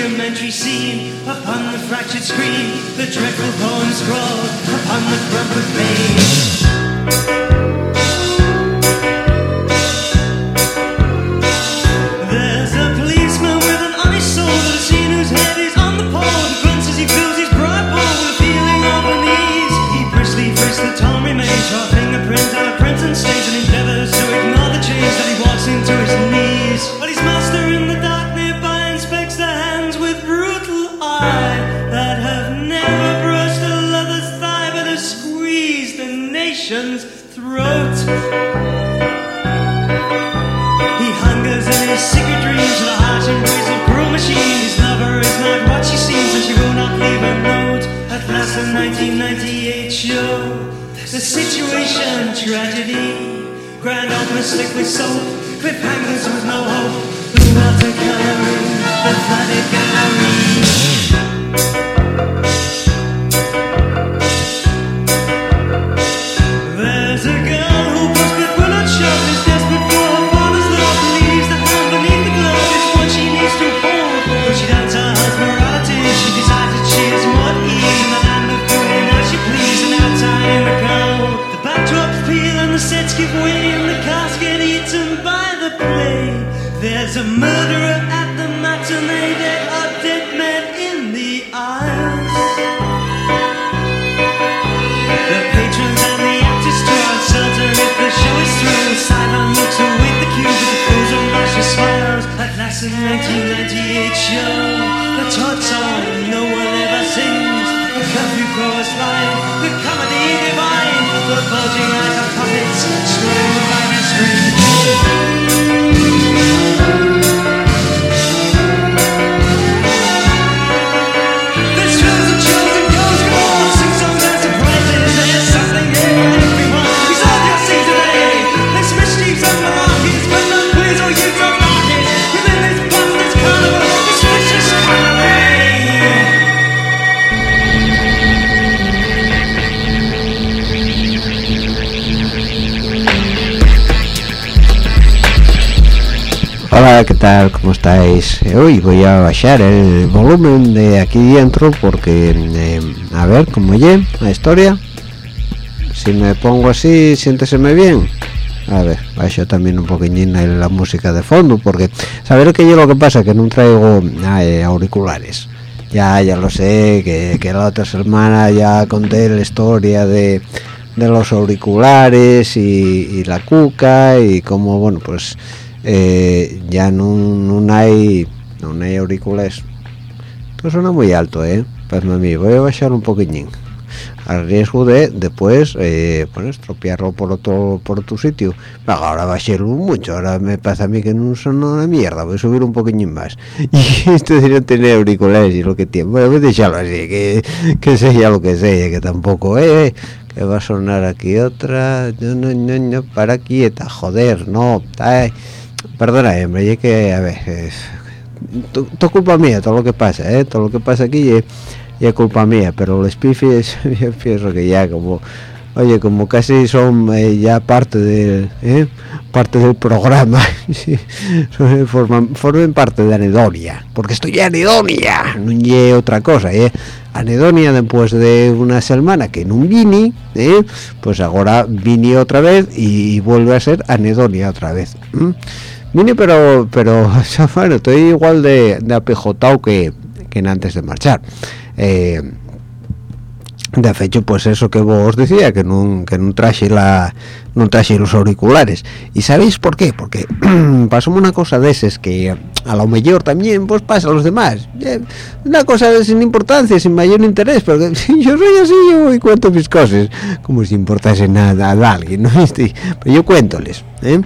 documentary scene upon the fractured screen, the dreadful poem scrawled upon the crumpled page. There's a policeman with an honest soul has seen whose head is on the pole. He grunts as he fills his broad bowl with a feeling of unease. He briskly frisks the torn remains, draw fingerprints on a and stains, and endeavors to ignore harsh embrace of cruel machine. His lover is not what she seems, and she will not leave a note. At last, the 1998 show, the situation tragedy. Grand opener slick with soap, cliffhangers with no hope. The watercoloring, the flooded gallery. Song no one ever sings. The curfew chorus line, the comedy divine, the bulging eyes of puppets, strung by the string. ¿Qué tal? ¿Cómo estáis? Eh, Hoy voy a bajar el volumen de aquí dentro porque, eh, a ver, ¿cómo oye la historia? Si me pongo así, siénteseme bien. A ver, bajo también un poquillín la música de fondo porque, ¿saber qué yo lo que pasa? Que no traigo eh, auriculares. Ya, ya lo sé, que, que la otra semana ya conté la historia de, de los auriculares y, y la cuca y cómo, bueno, pues eh, ya no, no hay no hay auriculares. Esto suena muy alto eh pues mami voy a bajar un poquillín al riesgo de después eh, estropearlo por otro por otro sitio. Ahora bajarlo mucho. Ahora me pasa a mí que no son una mierda. Voy a subir un poquillín más y esto de no tener auriculares y lo que tiene. Bueno voy a dejarlo así que, que sea lo que sea que tampoco eh. Que va a sonar aquí otra. No no no no para quieta. Joder no. Perdona, hombre, y es que, a ver, es, to- todo culpa mía, todo lo que pasa, ¿eh? Todo lo que pasa aquí es, culpa mía, pero los pifes, yo pienso que ya como, oye, como casi son eh, ya parte del, ¿eh? parte del programa, forman, formen parte de anedonia, porque estoy anedonia, no es otra cosa, ¿eh? Anedonia después de una semana que no vini, ¿eh? pues ahora vine otra vez y, vuelve a ser anedonia otra vez. Vine pero, pero bueno, estoy igual de, de apejotado que, que antes de marchar. Eh, de hecho pues eso que vos decía que no que no traje la no traje los auriculares y sabéis por qué porque pasó una cosa de esas que a lo mejor también pues pasa a los demás eh, una cosa sin importancia sin mayor interés porque yo soy así yo y cuento mis cosas como si importase nada a alguien no pero yo cuéntoles ¿eh?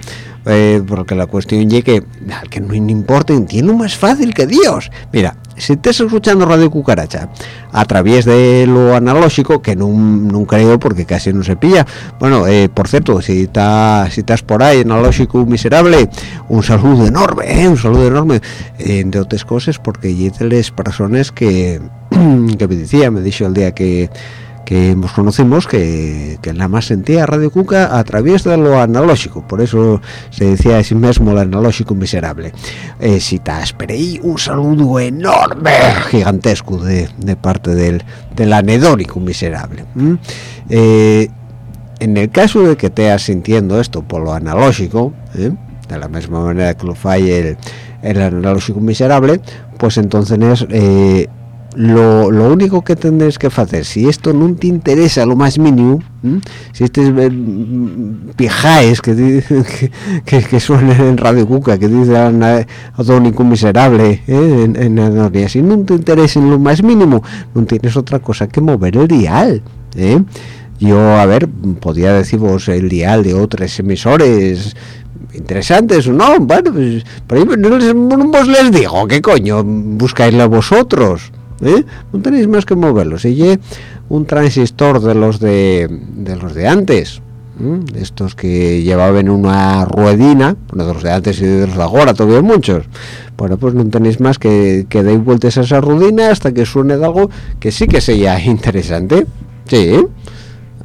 Eh, porque la cuestión es que al que no importa entiendo más fácil que Dios. Mira si estás escuchando Radio Cucaracha a través de lo analógico, que no, creo porque casi no se pilla, bueno, eh, por cierto, si, está, si estás por ahí, analógico miserable, un saludo enorme, eh, un saludo enorme, entre otras cosas, porque y de las personas que, que me decía, me dijo el día que que nos conocimos que, que nada más sentía Radio Cuca a través de lo analógico, por eso se decía a sí mismo el analógico miserable. Eh, si te esperé un saludo enorme, gigantesco de, parte del, del anedónico miserable. Eh, en el caso de que te sintiendo esto por lo analógico, ¿eh? de la misma manera que lo falle el, el analógico miserable, pues entonces eh, lo, único que tendréis que hacer si esto no te interesa lo más mínimo si este es pijáis que, que, que, suena en Radio Cuca que dicen a, miserable ¿eh? en, si no te interesa en lo más mínimo no tienes otra cosa que mover el dial ¿eh? yo a ver podía deciros el dial de otros emisores interesantes o no bueno pues pero no les, no les digo qué coño buscáislo vosotros ¿eh? no tenéis más que moverlos y un transistor de los de, de los de antes estos que llevaban una ruedina de los de antes y de los de ahora todavía muchos. Bueno pues no tenéis más que que deis vueltas a esa ruedina hasta que suene de algo que sí que sea interesante. Sí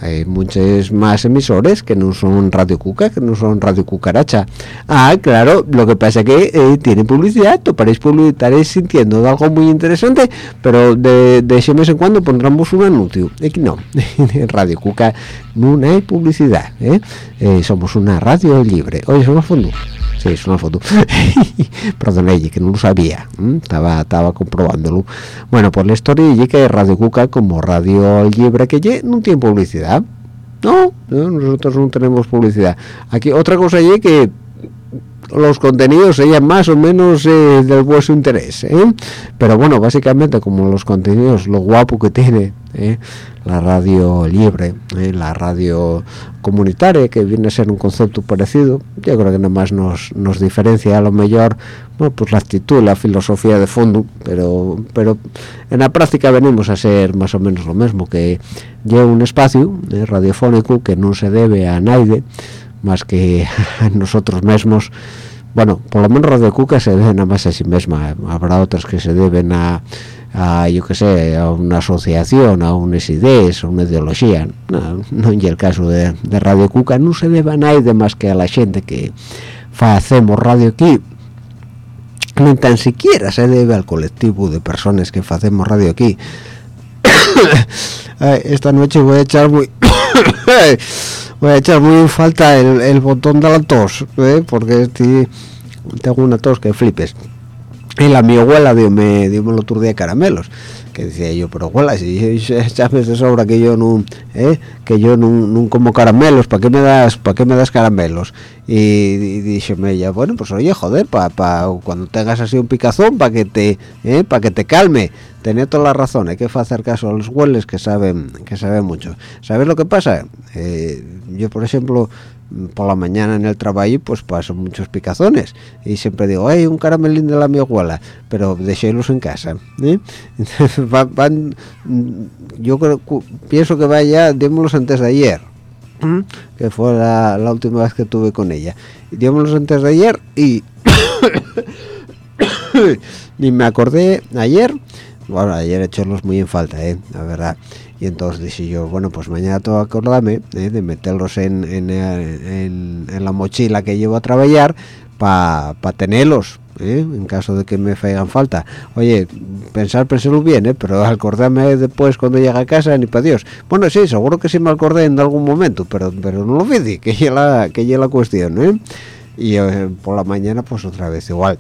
hay muchos más emisores que no son Radio Cuca, que no son Radio Cucaracha. Ah, claro, lo que pasa es que eh, tiene publicidad, toparéis estaréis sintiendo algo muy interesante, pero de, de ese mes en cuando pondremos un anuncio. Aquí no, en Radio Cuca no hay publicidad, ¿eh? Eh, somos una radio libre. Oye, somos fondo sí, es una foto. Perdón que no lo sabía estaba estaba comprobándolo bueno por la historia y que Radio Cuca como radio libre que ye, no tiene publicidad. No, nosotros no tenemos publicidad. Aquí otra cosa es que los contenidos sean más o menos eh, del vuestro interés ¿eh? pero bueno básicamente como los contenidos lo guapo que tiene ¿eh? la radio libre la radio comunitaria que viene a ser un concepto parecido yo creo que nada más nos, nos diferencia a lo mejor bueno, pues la actitud la filosofía de fondo pero pero en la práctica venimos a ser más o menos lo mismo que lleva un espacio radiofónico que no se debe a nadie más que a nosotros mismos bueno por lo menos Radio Cuca se debe nada más a sí misma habrá otras que se deben a, a yo que sé a una asociación a unas ideas a una ideología. No, no en el caso de, Radio Cuca. No se debe a nadie más que a la gente que hacemos radio aquí. Ni tan siquiera se debe al colectivo de personas que hacemos radio aquí. Esta noche voy a echar muy voy a echar muy falta el, botón de la tos ¿eh? porque tengo una tos que flipes y la mi abuela dio me el otro día caramelos que decía yo pero abuela si sabes de sobra que yo no ¿eh? que yo no, como caramelos para qué me das para qué me das caramelos y, y ella bueno pues oye joder para pa, cuando tengas así un picazón para que te ¿eh? para que te calme tenía toda la razón hay que hacer caso a los hueles que saben que saben mucho sabes lo que pasa eh, yo por ejemplo por la mañana en el trabajo pues paso muchos picazones y siempre digo hay un caramelín de la mi abuela pero dejélos en casa ¿eh? van, yo creo pienso que vaya démoslos antes de ayer que fue la, última vez que tuve con ella. Démoslos antes de ayer y ni me acordé ayer bueno ayer he muy en falta eh la verdad y entonces dije yo bueno pues mañana tengo que acordarme eh, de meterlos en, en, la mochila que llevo a trabajar para tenerlos eh, en caso de que me hagan falta oye pensar pensarlo bien ¿eh? pero acordarme después cuando llegue a casa ni para Dios. Bueno sí seguro que sí me acordé en algún momento pero pero no lo vi que ya la que ya la cuestión ¿eh? y por la mañana pues otra vez igual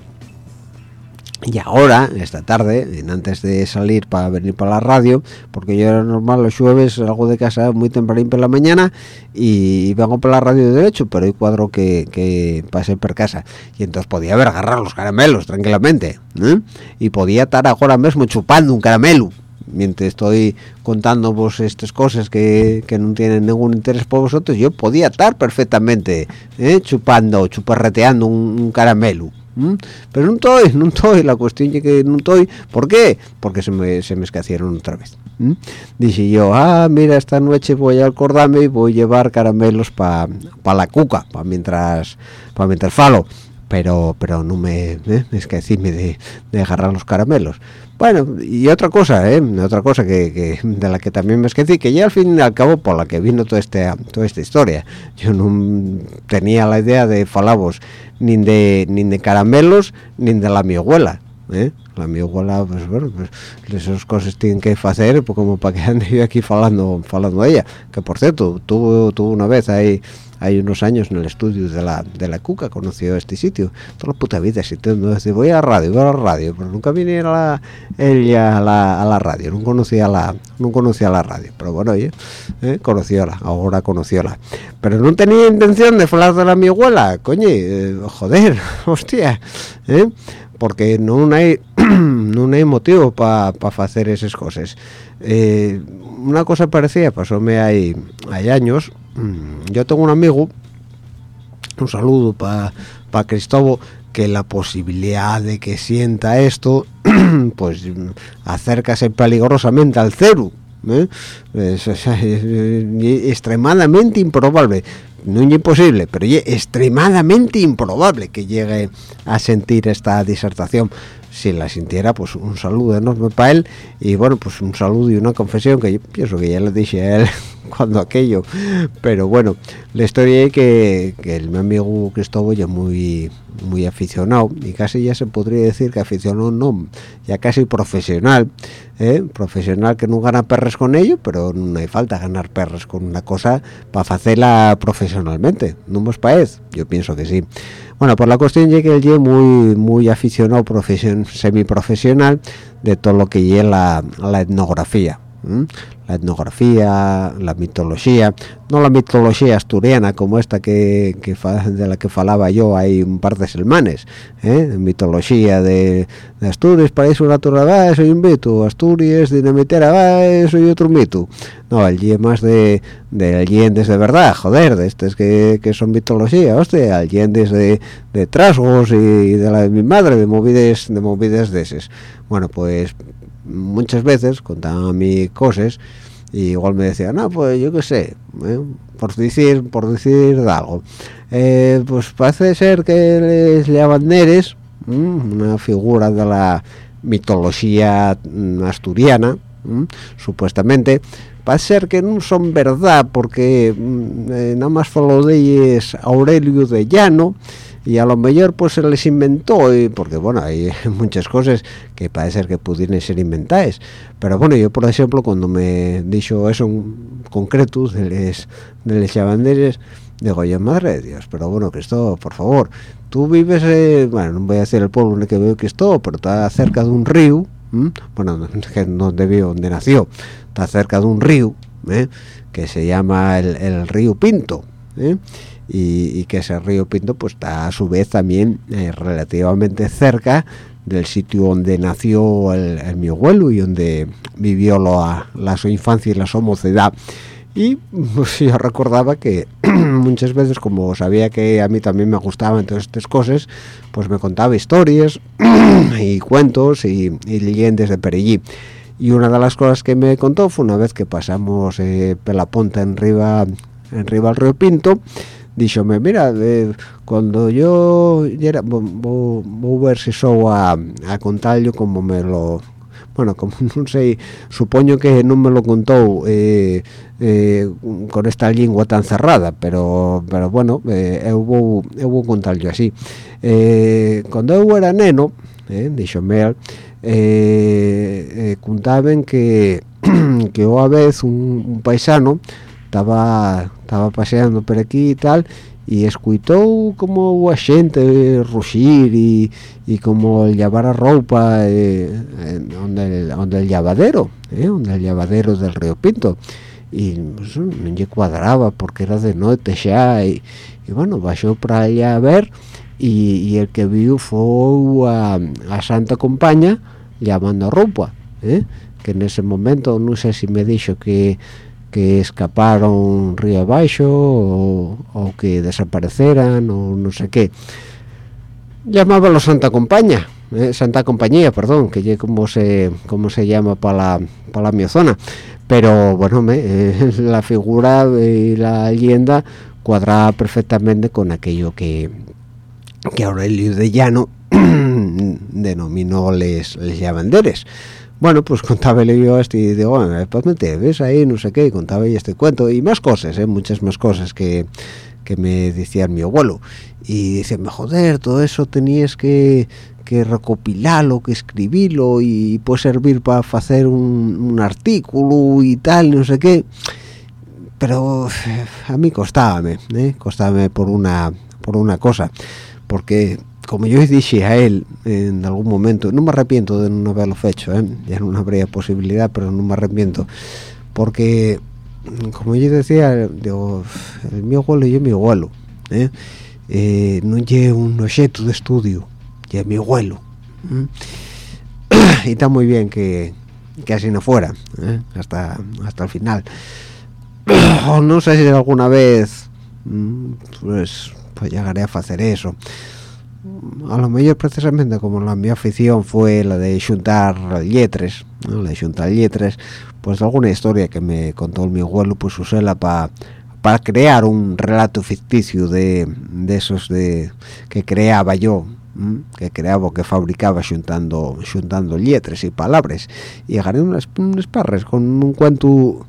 y ahora esta tarde antes de salir para venir para la radio porque yo era normal los jueves salgo de casa muy temprano por la mañana y vengo para la radio de derecho pero hay cuadro que, que pasé por casa y entonces podía haber agarrar los caramelos tranquilamente ¿eh? y podía estar ahora mismo chupando un caramelo mientras estoy contando vos estas cosas que, que, no tienen ningún interés por vosotros yo podía estar perfectamente ¿eh? chupando chuparreteando un, un caramelo ¿Mm? pero no estoy, no estoy, la cuestión es que no estoy, ¿por qué? Porque se me, se me escacieron otra vez. ¿Mm? Dije yo, ah, mira, esta noche voy a acordarme y voy a llevar caramelos para pa la cuca, para mientras, para mientras falo, pero, pero no me, ¿eh? es que decirme de, de agarrar los caramelos. Bueno, y otra cosa, ¿eh? otra cosa que, de la que también me esquecí, que ya al fin y al cabo por la que vino toda, este, toda esta historia, yo no tenía la idea de falabos ni de ni de caramelos ni de la mi abuela ¿eh? la mi abuela pues bueno pues esas cosas tienen que hacer pues, como para que ande yo aquí falando falando de ella que por cierto tuvo tuvo una vez ahí hay unos años en el estudio de la de la cuca conoció este sitio. Toda la puta vida te decir voy a la radio voy a la radio pero nunca viniera la, ella a la, a la radio. No conocía la no conocía la radio. Pero bueno oye eh, conocióla ahora conocióla pero no tenía intención de hablar de la mi abuela coño eh, joder hostia ¿eh? porque no hay no hay motivo para pa hacer esas cosas. Eh, una cosa parecida pasóme hay hay años yo tengo un amigo un saludo para pa Cristóbal que la posibilidad de que sienta esto pues acércase peligrosamente al cero ¿eh? es, extremadamente improbable no es imposible pero extremadamente improbable que llegue a sentir esta disertación si la sintiera pues un saludo enorme para él. Y bueno pues un saludo y una confesión que yo pienso que ya le dije a él cuando aquello. Pero bueno la historia es que, el mi amigo Cristóbal ya muy muy aficionado y casi ya se podría decir que aficionado no ya casi profesional ¿eh? profesional que no gana perres con ello pero no hay falta ganar perres con una cosa para hacerla profesionalmente no os parece yo pienso que sí bueno por la cuestión es que él muy muy aficionado profesion, semiprofesional de todo lo que lleva la, etnografía. La etnografía, la mitología, no la mitología asturiana como esta que, que de la que falaba yo hay un par de selmanes, ¿eh? mitología de, de Asturias, paraíso natural, ah, soy un mito, Asturias, dinamitera, ah, soy otro mito. No, es más de, de leyendas de verdad, joder, de estos que, que son mitología, hostia, leyendas de, de trasgos y de la de mi madre, de movides, de movides de esas. Bueno, pues muchas veces contaba mis cosas y igual me decía no pues yo qué sé ¿eh? por decir por decir algo eh, pues parece ser que les llaman Neres ¿eh? una figura de la mitología mm, asturiana ¿eh? supuestamente parece ser que no son verdad porque mm, nada más faló de ellos Aurelio de Llano y a lo mejor pues se les inventó y porque bueno hay muchas cosas que parece que pudieran ser inventadas pero bueno yo por ejemplo cuando me dicho eso en concreto de les de les chavanderes digo yo madre de dios pero bueno que esto por favor tú vives eh, bueno no voy a decir el pueblo en el que veo que esto pero está cerca de un río bueno que no debió donde nació está cerca de un río ¿eh? que se llama el, el río Pinto ¿eh? Y, y, que ese río Pinto pues está a su vez también eh, relativamente cerca del sitio donde nació el, el, mi abuelo y donde vivió la, la, su infancia y la su mocedad. Y pues, yo recordaba que muchas veces como sabía que a mí también me gustaban todas estas cosas pues me contaba historias y cuentos y, y leyendas de Perellí y una de las cosas que me contó fue una vez que pasamos eh, por la ponta en riba en riba al río Pinto díxome, mira, cuando yo era, vou, vou ver se sou a, a contarlo como me lo bueno, como non sei, supoño que non me lo contou eh, eh, con esta lingua tan cerrada, pero pero bueno, eh, eu vou así. Eh, cando eu era neno, eh, dixome eh, eh, que que a vez un paisano estaba estaba paseando por aquí y tal y escuitó como a gente ruxir y, y como el llevar a ropa eh, donde, el, donde lavadero eh, donde el lavadero del río Pinto y pues, no le cuadraba porque era de noche ya y, y bueno bajó para allá a ver y, el que vio fue a, a Santa Compañía llamando ropa ¿eh? que en ese momento no sé si me dijo que que escaparon río abajo o, que desapareceran o no sé qué llamábalo Santa Compañía eh, Santa Compañía perdón que como se como se llama para la para la mi zona. Pero bueno eh, la figura y la leyenda cuadra perfectamente con aquello que que Aurelio de Llano denominó les, les llavanderes bueno, pues contaba yo este y digo, bueno, pues ves ahí, no sé qué, y contaba yo este cuento y más cosas, ¿eh? muchas más cosas que, que me decía mi abuelo. Y dice, joder, todo eso tenías que, que recopilarlo, que escribirlo y puede servir para hacer un, un, artículo y tal, no sé qué. Pero a mí costaba, ¿eh? costaba por una, por una cosa, porque como yo dije a él en algún momento, no me arrepiento de no haberlo hecho, ¿eh? ya no habría posibilidad, pero no me arrepiento, porque como yo decía, digo, el abuelo y yo mi abuelo, ¿eh? Eh, no llevo un objeto de estudio, ya mi abuelo. y está muy bien que, que así no fuera, ¿eh? hasta, hasta el final. no sé si alguna vez pues, pues llegaré a hacer eso a lo mejor precisamente como la mi afición fue la de juntar letras ¿no? la de juntar pues alguna historia que me contó mi abuelo pues uséla para para crear un relato ficticio de, de, esos de que creaba yo que creaba que fabricaba juntando juntando y palabras y agarré unas, unas parras con un cuento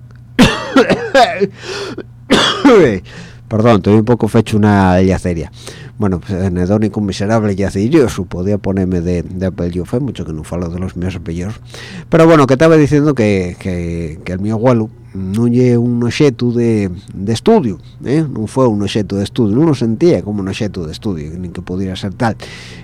perdón estoy un poco fecho una yaceria bueno, pues anedónico, miserable y acilloso, podía ponerme de, de apellido, fue mucho que no falo de los míos apellidos, pero bueno, que estaba diciendo que, que, el mi abuelo no lle un objeto de, de estudio, ¿eh? no fue un objeto de estudio, no lo sentía como un objeto de estudio, ni que pudiera ser tal.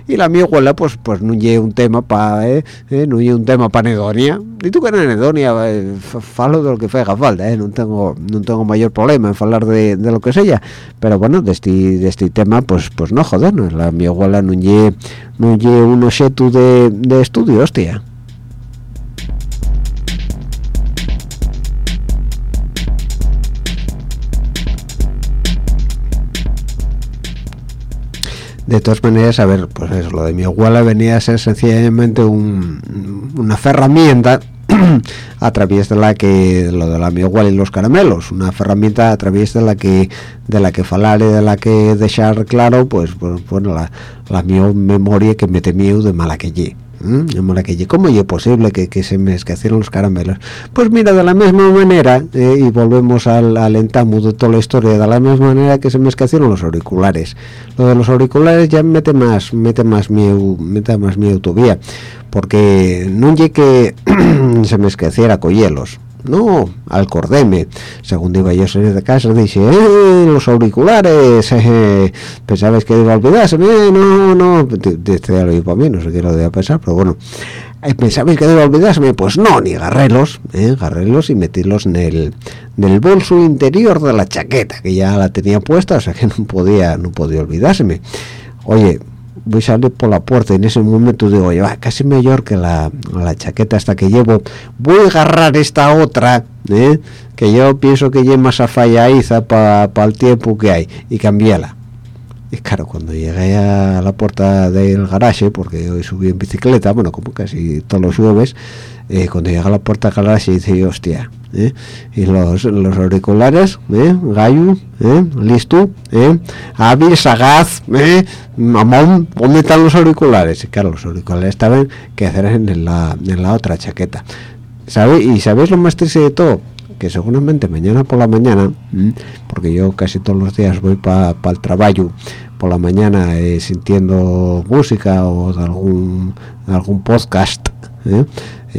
Y la mi abuela, pues, pues no lle un tema para, ¿eh? ¿Eh? no lle un tema para anedonia. Y tú que en anedonia, eh, falo de lo que fega falta, ¿eh? no tengo no tengo mayor problema en hablar de, de lo que sea, pero bueno, de este, de este tema, pues pues no, joder, no, la mi abuela no lle, no lle un objeto de, de estudio, hostia. De todas maneras, a ver, pues eso, lo de mi abuela venía a ser sencillamente un, una herramienta a través de la que lo de la mi abuela y los caramelos, una herramienta a través de la que de la que falar y de la que dejar claro, pues, pues bueno, la, mi memoria que me temía de mala que llegue. ¿Mm? ¿Cómo es posible que, se me esquecieron los caramelos? Pues mira, de la misma manera, eh, y volvemos al, al entamo de toda la historia, de la misma manera que se me esquecieron los auriculares. Lo de los auriculares ya mete más, mete más miedo, mete más miedo todavía, porque no llegué que se me esqueciera collelos no, acordéme. Según iba yo a de casa, dije, eh, los auriculares, eh, pensabais que iba a olvidarse, eh, no, no, este lo para mí, no sé qué lo debía pensar, pero bueno, eh, pensabais que a olvidarse, pues no, ni agarrarlos, eh, agarrarlos y meterlos en el, en bolso interior de la chaqueta, que ya la tenía puesta, o sea que no podía, no podía olvidárseme. Oye, voy a salir por la puerta y en ese momento digo, oye, va, casi mejor que la, la chaqueta hasta que llevo, voy a agarrar esta otra, ¿eh? que yo pienso que lleva más a fallaiza para pa el tiempo que hay, y cambiala. Y claro, cuando llegué a la puerta del garaje, porque hoy subí en bicicleta, bueno, como casi todos los jueves, eh, cuando llegué a la puerta del garaje dice, hostia, ¿eh? y los, los auriculares, ¿eh? gallo, ¿eh? listo, hábil, sagaz, mamón, ¿dónde los auriculares? Y claro, los auriculares estaban que hacer en la, en la otra chaqueta. ¿Sabe? ¿Y sabéis lo más triste de todo? que seguramente mañana por la mañana, porque yo casi todos los días voy para pa el trabajo por la mañana sintiendo música o algún algún podcast.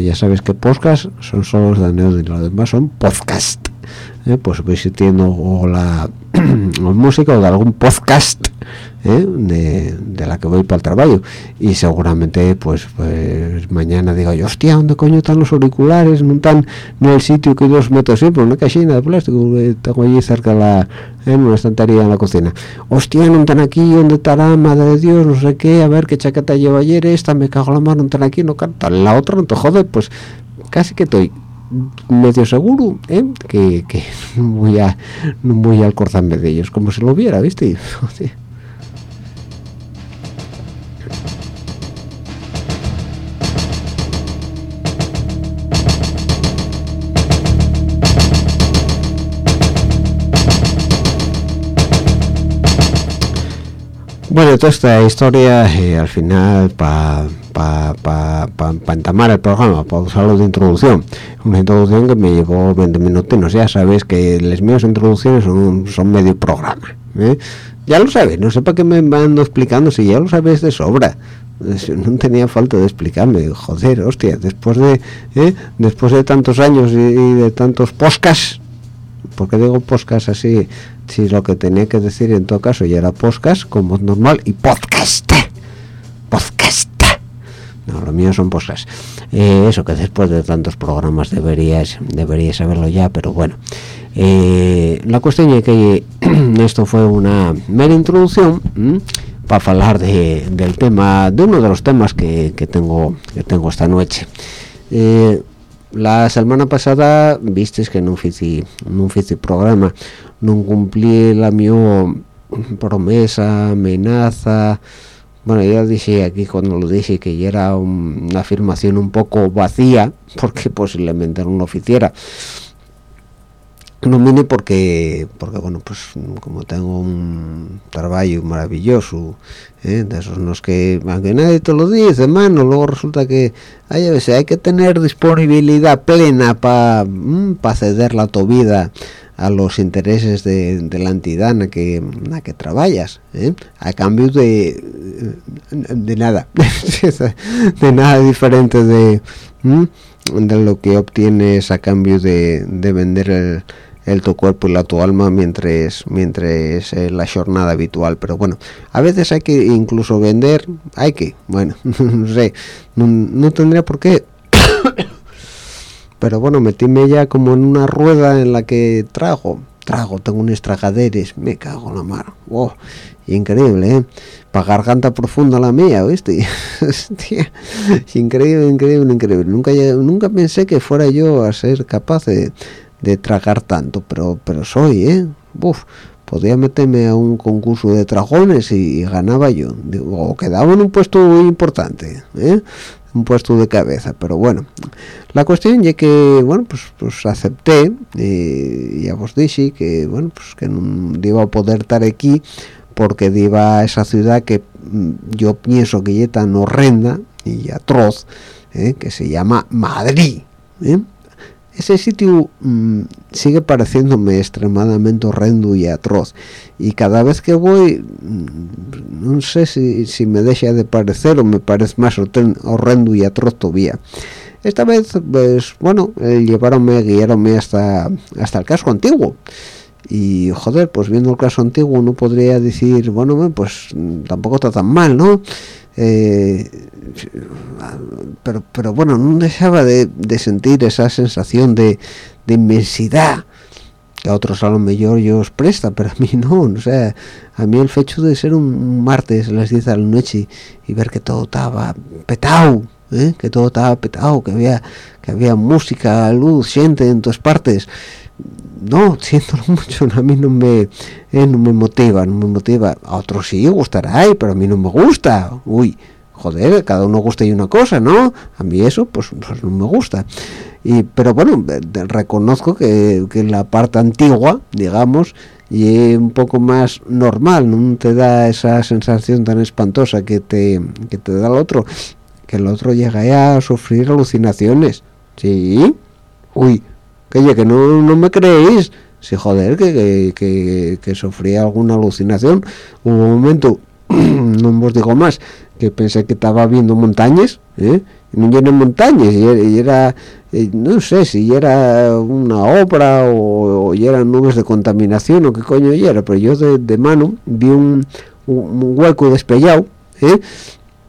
Ya sabes que podcast son solo los de anécdota, los demás son podcast. ¿eh? pues voy sintiendo o la música o de algún podcast ¿eh? de, la que voy para el trabajo. Y seguramente pues pues mañana digo yo hostia dónde coño están los auriculares no están en el sitio que yo los meto siempre una cajina de plástico que tengo allí cerca la en una estantería en la cocina. Hostia no están aquí dónde estará madre de dios no sé qué a ver qué chaqueta lleva ayer esta me cago la mano no están aquí no canta la otra no te jode pues casi que estoy medio seguro ¿eh? que, que no voy a no voy a alcorzarme de ellos como si lo viera viste Bueno, toda esta historia, eh, al final, para pa, pa, pa, entamar el programa, para usarlo de introducción, una introducción que me llevó 20 minutos, ya sabes que las mías introducciones son, son medio programa, ¿eh? ya lo sabes, no sé para qué me ando explicando, si ya lo sabes de sobra, no tenía falta de explicarme, joder, hostia, después de, ¿eh? después de tantos años y, de tantos podcasts, porque digo podcast así si lo que tenía que decir en todo caso ya era podcast como normal y podcast. Podcast. No lo mío son podcast. Eh, eso que después de tantos programas deberías deberías saberlo ya pero bueno. Eh, la cuestión es que esto fue una mera introducción para hablar de, del tema de uno de los temas que, que tengo que tengo esta noche. Eh, la semana pasada vistes que no hice no hice programa no cumplí la mi promesa amenaza. Bueno ya dije aquí cuando lo dije que ya era una afirmación un poco vacía porque posiblemente no lo hiciera no vine porque porque bueno pues como tengo un trabajo maravilloso ¿eh? de esos los que aunque nadie te lo dice mano luego resulta que hay a veces hay que tener disponibilidad plena para mm, para ceder la tu vida a los intereses de, la entidad en la que, la que trabajas, ¿eh? a cambio de, de nada, de nada diferente de, de lo que obtienes a cambio de, vender el, tu cuerpo y la tu alma mientras mientras la jornada habitual pero bueno a veces hay que incluso vender hay que bueno no sé no, tendría por qué pero bueno metíme ya como en una rueda en la que trago trago tengo unos tragaderes me cago en la mar oh, increíble ¿eh? para garganta profunda la mía ¿viste? increíble increíble increíble nunca nunca pensé que fuera yo a ser capaz de, tragar tanto pero pero soy eh Uf, podía meterme a un concurso de tragones y, ganaba yo o quedaba en un puesto importante ¿eh? un puesto de cabeza pero bueno la cuestión es que bueno pues pues acepté y ya os dije que bueno pues que no iba a poder estar aquí porque iba a esa ciudad que mm, yo pienso que es tan horrenda y atroz ¿eh? que se llama Madrid ¿eh? Ese sitio mm, sigue pareciéndome extremadamente horrendo y atroz. Y cada vez que voy mm, no sé si, me deja de parecer o me parece más horrendo y atroz todavía. Esta vez pues bueno eh, llevaronme guiaronme hasta hasta el casco antiguo y joder pues viendo el caso antiguo no podría decir bueno pues tampoco está tan mal no eh, pero pero bueno no dejaba de, sentir esa sensación de, inmensidad que a otros a lo mejor yo os presta pero a mí no o sea a mí el hecho de ser un martes a las 10 de la noche y ver que todo estaba petado ¿eh? que todo estaba petado que había que había música luz gente en todas partes no siento mucho a mí no me eh, no me motiva no me motiva. A otros sí gustará pero a mí no me gusta. Uy joder cada uno gusta y una cosa no a mí eso pues, pues no me gusta. Y pero bueno reconozco que, que la parte antigua digamos y un poco más normal no te da esa sensación tan espantosa que te que te da el otro que el otro llega a sufrir alucinaciones. Sí. Uy que que no, no me creéis sí joder que, que, que, sufría alguna alucinación un momento no os digo más que pensé que estaba viendo montañas ¿eh? no llena montañas y era, eh, no sé si era una obra o, eran nubes de contaminación o qué coño era pero yo de, mano vi un, hueco despellado ¿eh?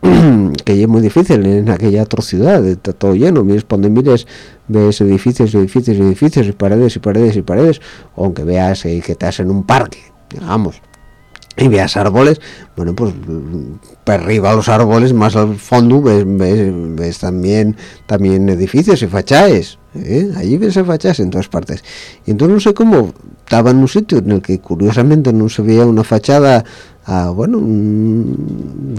que es muy difícil en aquella atrocidad está todo lleno mires donde mires ves edificios edificios edificios y paredes y paredes y paredes aunque veas eh, que estás en un parque digamos y veas árboles, bueno, pues para arriba los árboles, más al fondo ves, también también edificios y fachaes, ¿eh? allí ves fachaes en todas partes. Y entonces no sé cómo, estaba en un sitio en el que curiosamente no se veía una fachada a, bueno,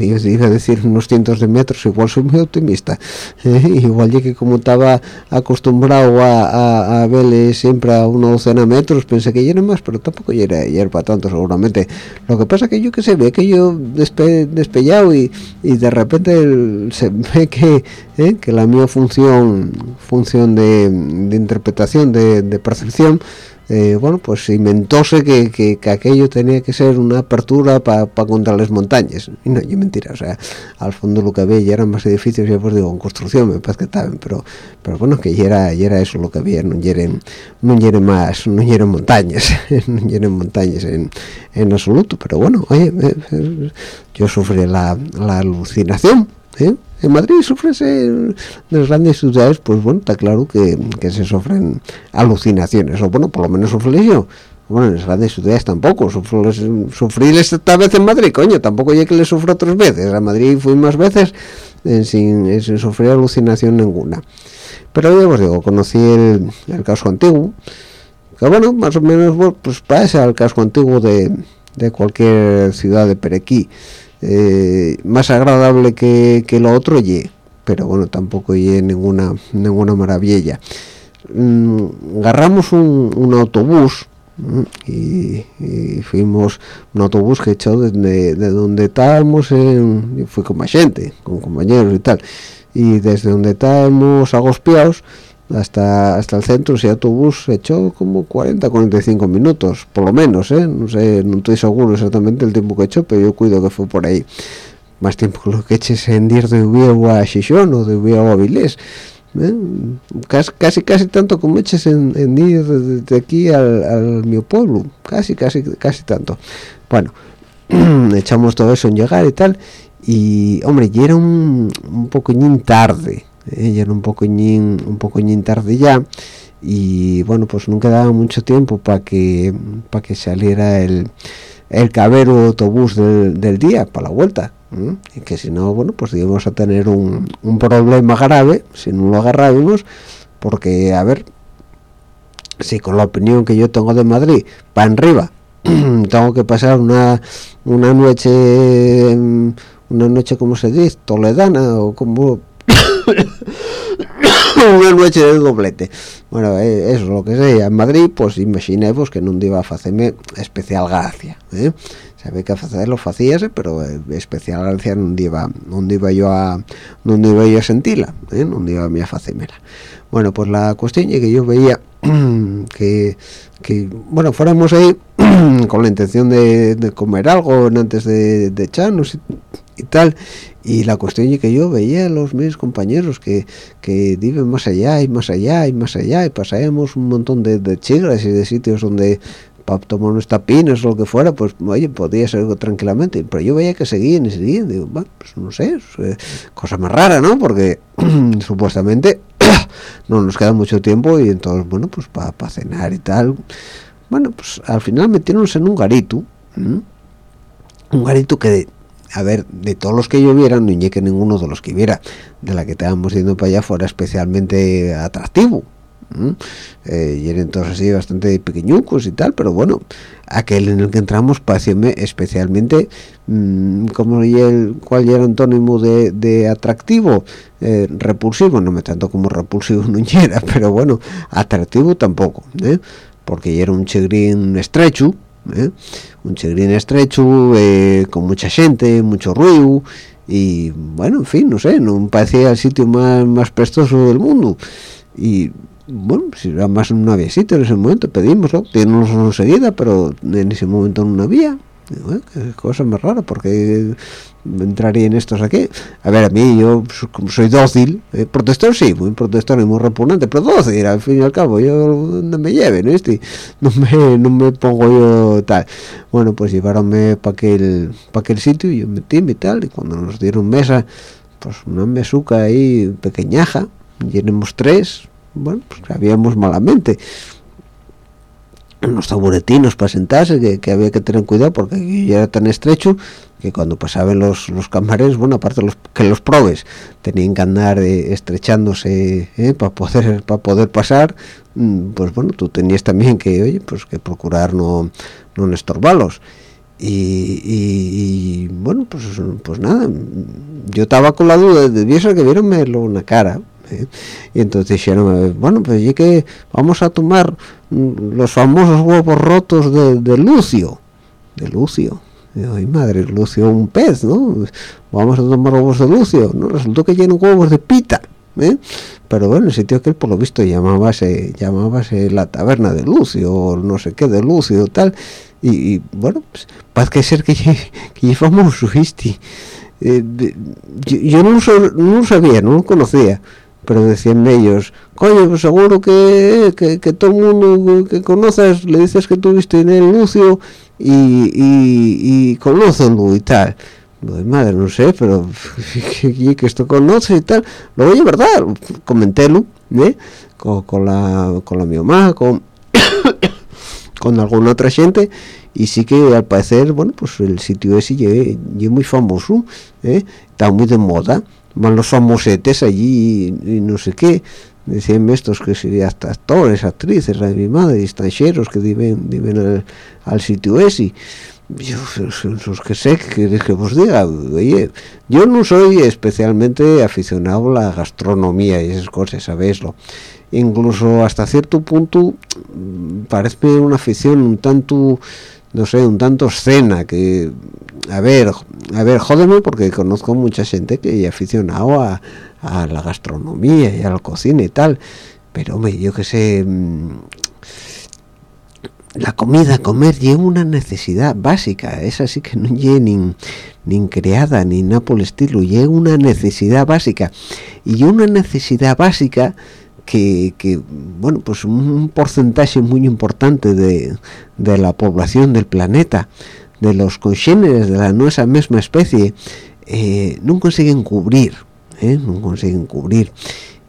iba a decir unos cientos de metros, igual soy muy optimista, igual ya que como estaba acostumbrado a, a, verle siempre a una docena metros, pensé que era más, pero tampoco era, era para tanto seguramente. Lo que pasa que yo que sé, ve que yo despe, despellado y, de repente se ve que, ¿eh? que la mía función función de, de interpretación, de, de percepción, eh, bueno, pues inventóse que, que, aquello tenía que ser una apertura para contra las montañas. Y no, y mentira, o sea, al fondo lo que había ya eran más edificios, ya pues digo, en construcción, me parece que estaban, pero, pero bueno, que ya era, eso lo que había, no hieren, no más, no hieren montañas, no hieren montañas en, en absoluto, pero bueno, oye, eh, eh, yo sufrí la, la alucinación, ¿eh? En Madrid sufrese en las grandes ciudades pues bueno está claro que, se sufren alucinaciones o bueno por lo menos sufrí yo bueno en las grandes ciudades tampoco sufrí esta vez en Madrid coño tampoco ya que le sufro otras veces. A Madrid fui más veces sin, sufrir alucinación ninguna. Pero ya os digo conocí el, el casco antiguo que bueno más o menos pues parece al casco antiguo de cualquier ciudad de Perequí eh, más agradable que, lo otro pero bueno tampoco y ninguna ninguna maravilla. Mm, agarramos un, autobús y, fuimos un autobús que echó desde de donde estábamos en, fui con más gente con compañeros y tal y desde donde estábamos agospiados hasta hasta el centro ese autobús echó como 40 45 minutos por lo menos ¿eh? no sé no estoy seguro exactamente el tiempo que echó pero yo cuido que fue por ahí más tiempo que lo que eches en dir de Ubiego a Xixón o de Ubiego a Avilés ¿eh? casi, casi casi tanto como eches en, en ir de, aquí al, al, mi pueblo casi casi casi tanto bueno echamos todo eso en llegar y tal y hombre ya era un, un poquillín tarde ella era un poco un poco tarde ya y bueno pues no quedaba mucho tiempo para que para que saliera el el cabero autobús del, día para la vuelta y que si no bueno pues íbamos a tener un, un problema grave si no lo agarrábamos porque a ver si con la opinión que yo tengo de Madrid para arriba tengo que pasar una una noche una noche como se dice toledana o como una noche de doblete bueno eh, eso es lo que sea en Madrid pues imaginemos que no iba a hacerme especial gracia ¿eh? que hacerlo hacíase pero eh, especial gracia no iba no iba yo a no iba yo a sentirla ¿eh? no iba a mí a bueno pues la cuestión es que yo veía que, bueno fuéramos ahí con la intención de, comer algo antes de echarnos y tal y la cuestión es que yo veía a los mis compañeros que, que viven más allá y más allá y más allá y pasábamos un montón de, de chigras y de sitios donde para tomar unos tapines o lo que fuera pues oye podía ser tranquilamente. Pero yo veía que seguían y seguían. Digo bueno, pues no sé eh, cosa más rara no porque supuestamente no nos queda mucho tiempo y entonces bueno pues para cenar y tal bueno pues al final metieronse en un garito un garito que a ver, de todos los que yo viera, no que ninguno de los que viera de la que estábamos yendo para allá fuera especialmente atractivo. Eh, y eran todos así bastante pequeñucos y tal, pero bueno, aquel en el que entramos pareció especialmente, mmm, como y el cual era antónimo de, atractivo, eh, repulsivo, no me tanto como repulsivo no era, pero bueno, atractivo tampoco, ¿eh? porque era un chigrín estrecho, ¿eh? un chigrín estrecho eh, con mucha gente mucho ruido y bueno en fin no sé no parecía el sitio más prestoso del mundo. Y bueno si más no había sitio en ese momento pedimos pedimos enseguida pero en ese momento no había qué cosa más rara porque entraría en estos aquí a ver a mí yo soy dócil eh, protestor sí muy protestor y muy repugnante pero dócil al fin y al cabo yo no me lleven ¿viste? no me no me pongo yo tal. Bueno pues llevaronme para aquel para aquel sitio y yo metí y tal y cuando nos dieron mesa pues una mesuca ahí pequeñaja llenemos tres bueno pues habíamos malamente unos taburetinos para sentarse que, había que tener cuidado porque era tan estrecho que cuando pasaban los, los camareros bueno aparte los que los probes tenían que andar eh, estrechándose eh, para poder para poder pasar mm, pues bueno tú tenías también que oye pues que procurar no no estorbarlos. Y, y, bueno pues pues nada yo estaba con la duda de ser que vieronme una cara ¿eh? y entonces dijeron bueno pues ya vamos a tomar mm, los famosos huevos rotos de, Lucio de Lucio ay madre Lucio un pez no vamos a tomar huevos de Lucio no resultó que llenan huevos de pita ¿eh? pero bueno el sitio que por lo visto llamábase llamábase la taberna de Lucio o no sé qué de Lucio tal y, bueno pues parece ser que que famoso ¿viste? Eh, yo, yo no, no sabía no lo conocía pero decían ellos, coño, pues seguro que, que, que, todo el mundo que conoces le dices que tuviste en el Lucio y, y, y conócelo y tal. Pues madre, no sé, pero que, que esto conoce y tal. Luego, oye, verdad, comentélo, ¿eh? Con, con, la, con la mi mamá, con, con alguna otra gente y sí que al parecer, bueno, pues el sitio ese es muy famoso, ¿eh? está muy de moda van los famosetes allí y, no sé qué. Decían estos que serían actores actrices la de extranjeros que viven viven al, sitio ese yo los que sé que, que os diga oye yo no soy especialmente aficionado a la gastronomía y esas cosas sabéislo incluso hasta cierto punto parece una afición un tanto no sé, un tanto escena que, a ver, a ver, jódeme porque conozco mucha gente que es aficionado a, a, la gastronomía y a la cocina y tal, pero hombre, yo que sé, mm, la comida, comer, lleva una necesidad básica, es así que no lleva ni, ni creada ni nada por estilo, lleva una necesidad básica, y una necesidad básica que, bueno pues un porcentaje muy importante de, de, la población del planeta de los congéneres de la nuestra misma especie eh, no consiguen cubrir ¿eh? no consiguen cubrir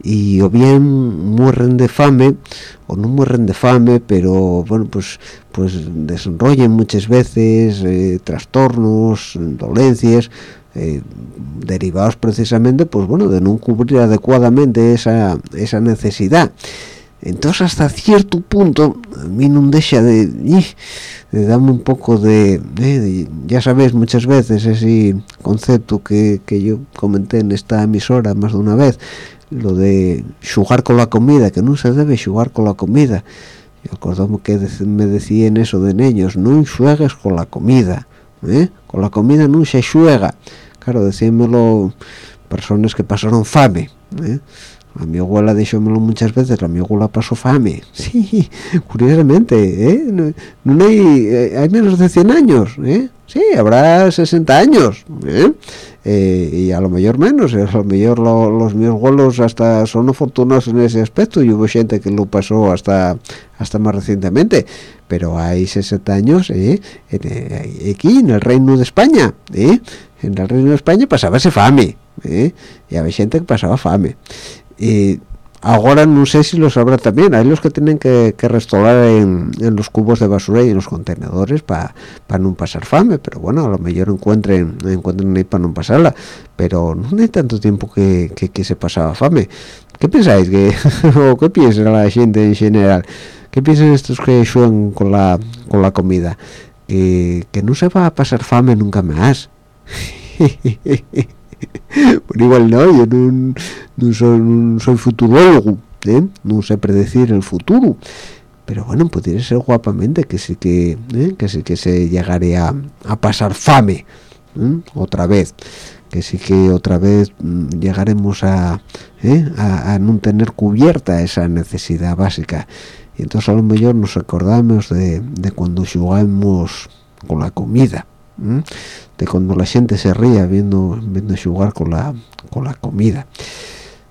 y o bien mueren de fame o no mueren de fame pero bueno pues pues desarrollan muchas veces eh, trastornos dolencias eh, derivados precisamente pues bueno de no cubrir adecuadamente esa, esa necesidad. Entonces hasta cierto punto a mí no deja de, de darme un poco de, de, ya sabéis muchas veces ese concepto que, que yo comenté en esta emisora más de una vez lo de jugar con la comida que no se debe jugar con la comida. Yo que me decían eso de niños no juegues con la comida ¿eh? con la comida no se juega claro decímelo personas que pasaron fame ¿eh? a mi abuela díjomelo muchas veces la mi abuela pasó fame sí curiosamente ¿eh? no, no, hay eh, hay menos de 100 años ¿eh? sí habrá 60 años ¿eh? Eh, y a lo mejor menos a lo mejor lo, los mis abuelos hasta son afortunados en ese aspecto y hubo gente que lo pasó hasta hasta más recientemente pero hay 60 años ¿eh? aquí en el Reino de España ¿eh? En el Reino de España pasaba ese fame ¿eh? y había gente que pasaba fame y ahora no sé si lo sabrá también hay los que tienen que, que restaurar en, los cubos de basura y en los contenedores para pa no pasar fame pero bueno a lo mejor encuentren encuentren ahí para no pasarla pero no hay tanto tiempo que, que, que se pasaba fame ¿qué pensáis? que o qué piensa la gente en general? ¿qué piensan estos que juegan con la con la comida? que, que no se va a pasar fame nunca más bueno, igual no, yo no, soy, no ¿eh? no sé predecir el futuro, pero bueno, podría ser guapamente que sí que, ¿eh? que sí que se llegaría a, pasar fame, ¿eh? otra vez, que sí que otra vez mm, llegaremos a, a, a, no tener cubierta esa necesidad básica, y entonces a lo mejor nos acordamos de, de cuando jugamos con la comida, de cuando la gente se ría viendo viendo jugar con la con la comida.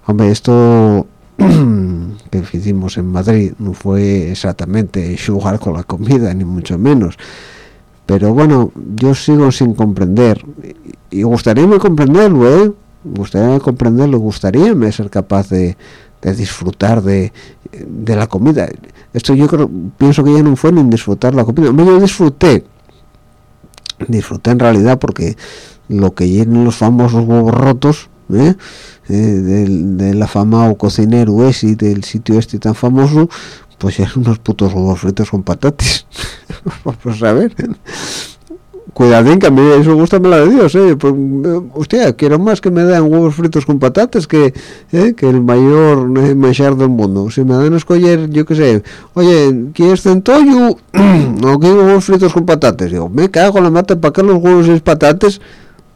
Hombre esto que hicimos en Madrid no fue exactamente jugar con la comida ni mucho menos. Pero bueno yo sigo sin comprender. Y gustaría comprenderlo ¿eh? gustaría comprenderlo gustaría ser capaz de, disfrutar de, la comida. Esto yo creo pienso que ya no fue ni disfrutar la comida. Yo disfruté disfruté en realidad porque lo que llenen los famosos huevos rotos ¿eh? eh del, del, afamado cocinero ese del sitio este tan famoso pues eran unos putos huevos fritos con patates pues a ver cuidadín que a mí eso gusta me la de Dios eh. Pues, hostia quiero más que me den huevos fritos con patatas que eh, que el mayor eh, del mundo. Si me dan a escoger yo qué sé oye ¿quieres centollo? no quiero huevos fritos con patatas. Digo me cago en la mata para qué los huevos y patatas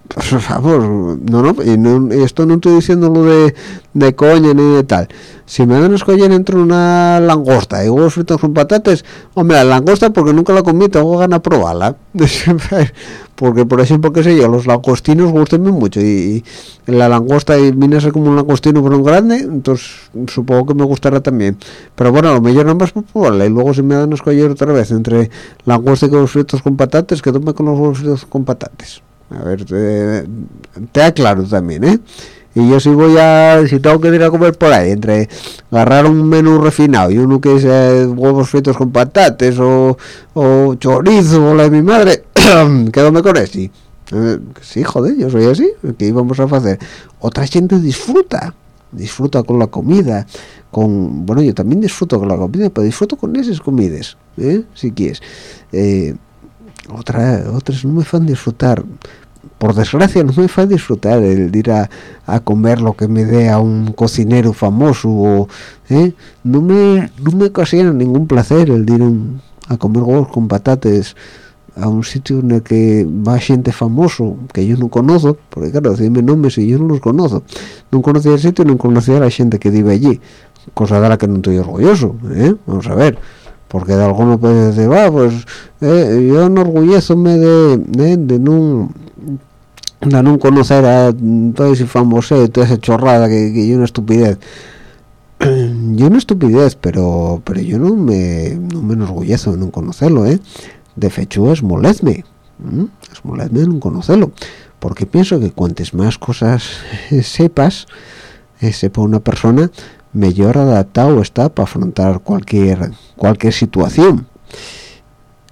por favor, no, no, y esto no estoy diciendo lo de, de coña ni de tal. Si me dan a escoger entre una langosta y huevos fritos con patatas, hombre, la langosta porque nunca la comí, tengo ganas de probarla. porque, por ejemplo, qué sé yo, los langostinos gustan mucho y, la langosta y viene a ser como un langostino pero un grande, entonces supongo que me gustará también. Pero bueno, a lo mejor nada más por probarla y luego si me dan a escoger otra vez entre langosta y huevos fritos con patatas, que tome con los huevos fritos con patatas a ver te, te aclaro también ¿eh? y yo si voy a si tengo que ir a comer por ahí entre agarrar un menú refinado y uno que es eh, huevos fritos con patates o, o chorizo o la de mi madre quédame con ese eh, sí joder yo soy así ¿qué íbamos a hacer otra gente disfruta disfruta con la comida con bueno yo también disfruto con la comida pero disfruto con esas comidas ¿eh? si quieres eh, otra, otras no me fan disfrutar por desgracia no me fan disfrutar el ir a, comer lo que me dé a un cocinero famoso o, ¿eh? no me no me ocasiona ningún placer el ir a comer huevos con patates a un sitio en el que va gente famoso que yo no conozco porque claro dime nombres y yo no los conozco no conocía el sitio ni conocía a la gente que vive allí cosa de la que no estoy orgulloso ¿eh? vamos a ver porque de alguno puede decir va pues eh, yo enorgullezome de, de, no de no conocer a todo ese famoso toda esa chorrada que, que yo una estupidez yo una estupidez pero pero yo no me no me enorgullezo de no conocerlo eh de hecho es molezme es molezme de no conocerlo porque pienso que cuantas más cosas sepas eh, sepa una persona mejor adaptado está para afrontar cualquier cualquier situación.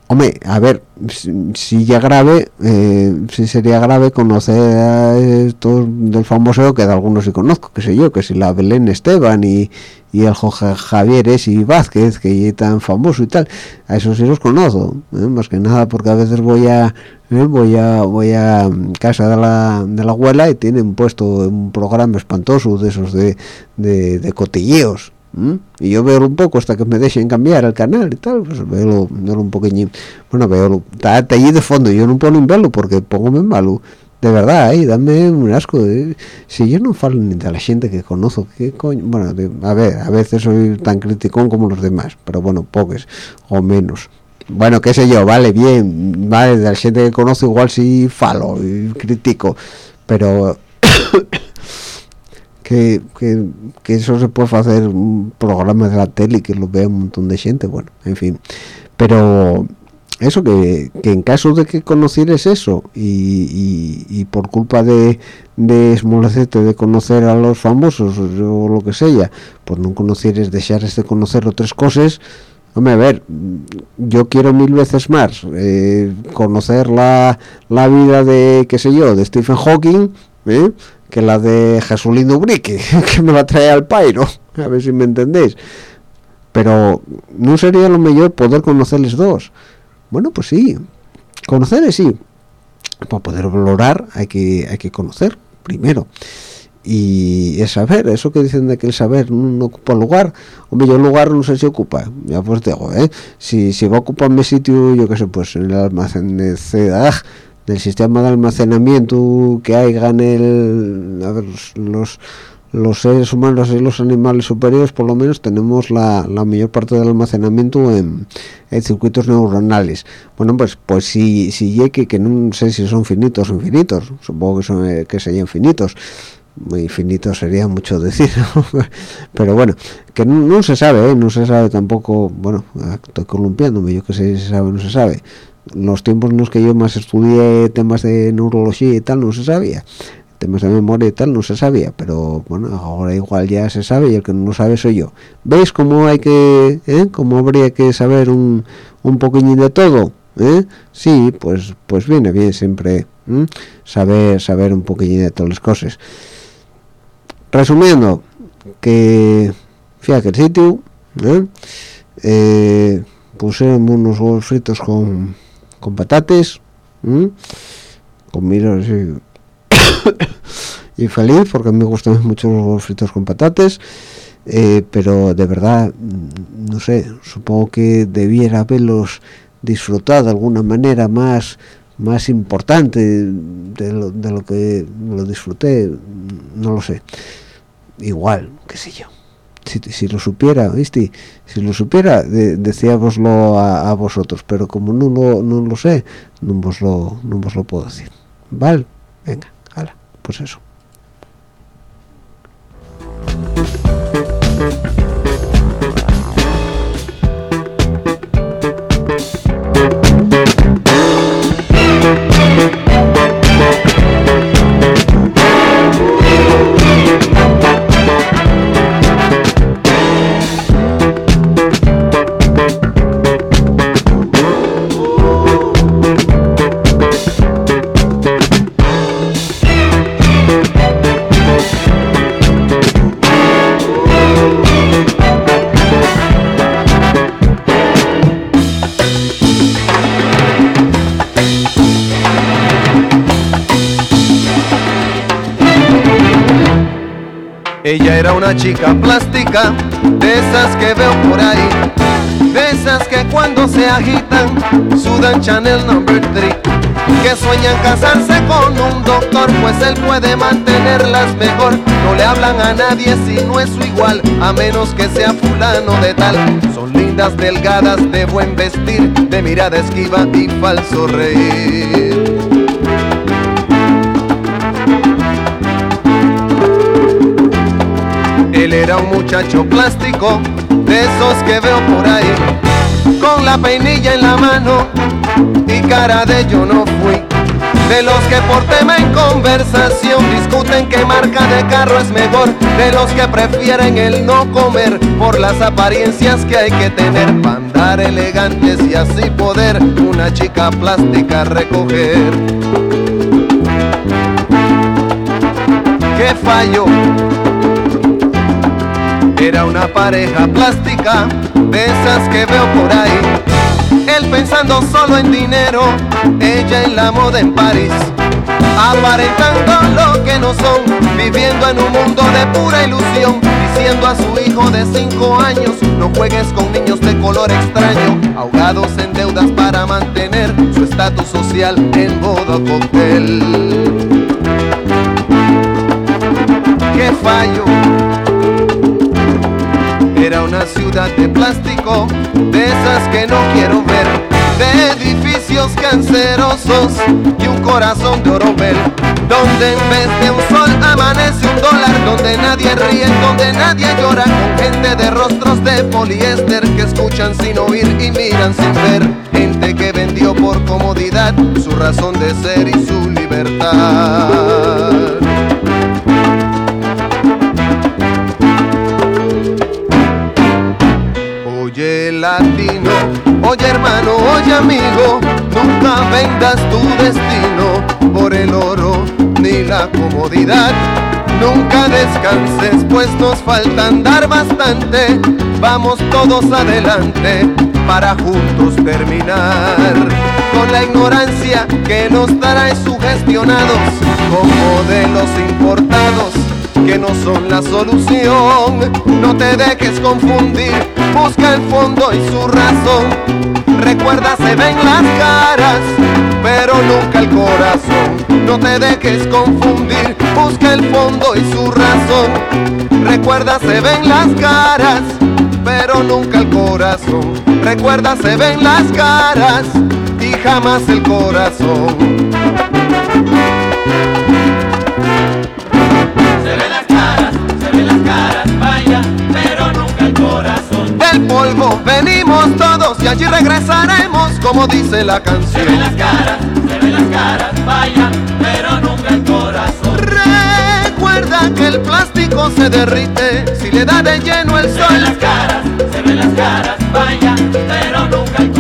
Hombre a ver si ya grave eh, si sería grave conocer a estos del famoso que de algunos sí conozco que sé yo que si la Belén Esteban y, y el Jorge Javier y Vázquez que es tan famoso y tal a esos sí los conozco ¿eh? más que nada porque a veces voy a ¿eh? voy a voy a casa de la, de la abuela y tienen puesto un programa espantoso de esos de, de cotilleos y yo veo un poco hasta que me dejen cambiar el canal y tal pues veo, un poqueñín bueno veo está, allí de fondo yo no puedo verlo porque pongo malo de verdad ahí dame un asco si yo no falo ni de la gente que conozco qué coño bueno a ver a veces soy tan criticón como los demás pero bueno pocos o menos. Bueno qué sé yo vale bien vale de la gente que conozco igual sí falo y critico pero que, que, eso se puede hacer un programa de la tele que lo vea un montón de gente bueno en fin pero eso que, que en caso de que conocieres eso y, y, por culpa de de esmolacete de conocer a los famosos o lo que sea pues no conocieres deseares de conocer otras cosas hombre a ver yo quiero mil veces más eh, conocer la, la vida de qué sé yo de Stephen Hawking ¿eh? Que la de Jesulino Brique, que me la trae al pairo, a ver si me entendéis. Pero no sería lo mejor poder conocerles dos. Bueno, pues sí, conocerles sí. Para poder valorar hay que, hay que conocer primero. Y es saber, eso que dicen de que el saber no, ocupa lugar, hombre, yo lugar no sé si ocupa, ya pues digo, ¿eh? Si, si va a ocupar mi sitio, yo qué sé, pues en el almacén de CEDAG, del sistema de almacenamiento que hay en el los, los seres humanos y los animales superiores por lo menos tenemos la, mayor parte del almacenamiento en, circuitos neuronales. Bueno pues pues si si que no sé si son finitos o infinitos supongo que son eh, que sean infinitos muy infinito sería mucho decir pero bueno que no, se sabe ¿eh? no se sabe tampoco bueno estoy columpiándome yo que sé si se sabe no se sabe los tiempos en los que yo más estudié temas de neurología y tal no se sabía temas de memoria y tal no se sabía pero bueno ahora igual ya se sabe y el que no lo sabe soy yo veis cómo hay que eh? cómo habría que saber un un poquillín de todo ¿Eh? sí pues pues viene bien siempre saber saber un poquillín de todas las cosas resumiendo que fui a aquel sitio ¿eh? eh unos huevos fritos con, con patates con miros y y feliz porque me gustan mucho los fritos con patates. Eh, pero de verdad mm, no sé supongo que debiera haberlos disfrutado de alguna manera más más importante de lo, de lo que lo disfruté no lo sé. Igual qué sé yo si, lo supiera viste si lo supiera decíamoslo a, vosotros pero como no lo, no lo sé no os lo no os lo puedo decir. Vale venga pues eso. Chica plástica, de esas que veo por ahí, de esas que cuando se agitan sudan Chanel number 3, que sueñan casarse con un doctor, pues él puede mantenerlas mejor. No le hablan a nadie si no es su igual, a menos que sea fulano de tal. Son lindas, delgadas, de buen vestir, de mirada esquiva y falso reír. Él era un muchacho plástico, de esos que veo por ahí, con la peinilla en la mano y cara de yo no fui. De los que por tema en conversación discuten qué marca de carro es mejor. De los que prefieren el no comer por las apariencias que hay que tener para andar elegantes y así poder una chica plástica recoger. ¿Qué fallo? Era una pareja plástica, de esas que veo por ahí. Él pensando solo en dinero, ella en la moda en París. Aparentando lo que no son, viviendo en un mundo de pura ilusión. Diciendo a su hijo de 5 años, no juegues con niños de color extraño. Ahogados en deudas para mantener su estatus social en modo cóctel. ¡Qué fallo! Era una ciudad de plástico, de esas que no quiero ver, de edificios cancerosos y un corazón de oropel, donde en vez de un sol amanece un dólar, donde nadie ríe, donde nadie llora, con gente de rostros de poliéster que escuchan sin oír y miran sin ver, gente que vendió por comodidad su razón de ser y su libertad. Latino, oye hermano, oye amigo, nunca vendas tu destino por el oro ni la comodidad. Nunca descanses, pues nos falta andar bastante. Vamos todos adelante para juntos terminar con la ignorancia que nos trae sugestionados como modelos importados que no son la solución. No te dejes confundir, busca el fondo y su razón. Recuerda, se ven las caras pero nunca el corazón. No te dejes confundir, busca el fondo y su razón. Recuerda, se ven las caras, pero nunca el corazón. Recuerda, se ven las caras y jamás el corazón. Caras, se ven las caras, vaya, pero nunca el corazón. Del polvo venimos todos y allí regresaremos, como dice la Se canción. ven las caras, se ven las caras, vaya, pero nunca el corazón. Recuerda que el plástico se derrite si le da de lleno el Se ven las sol. caras, se ven las caras, vaya, pero nunca el corazón.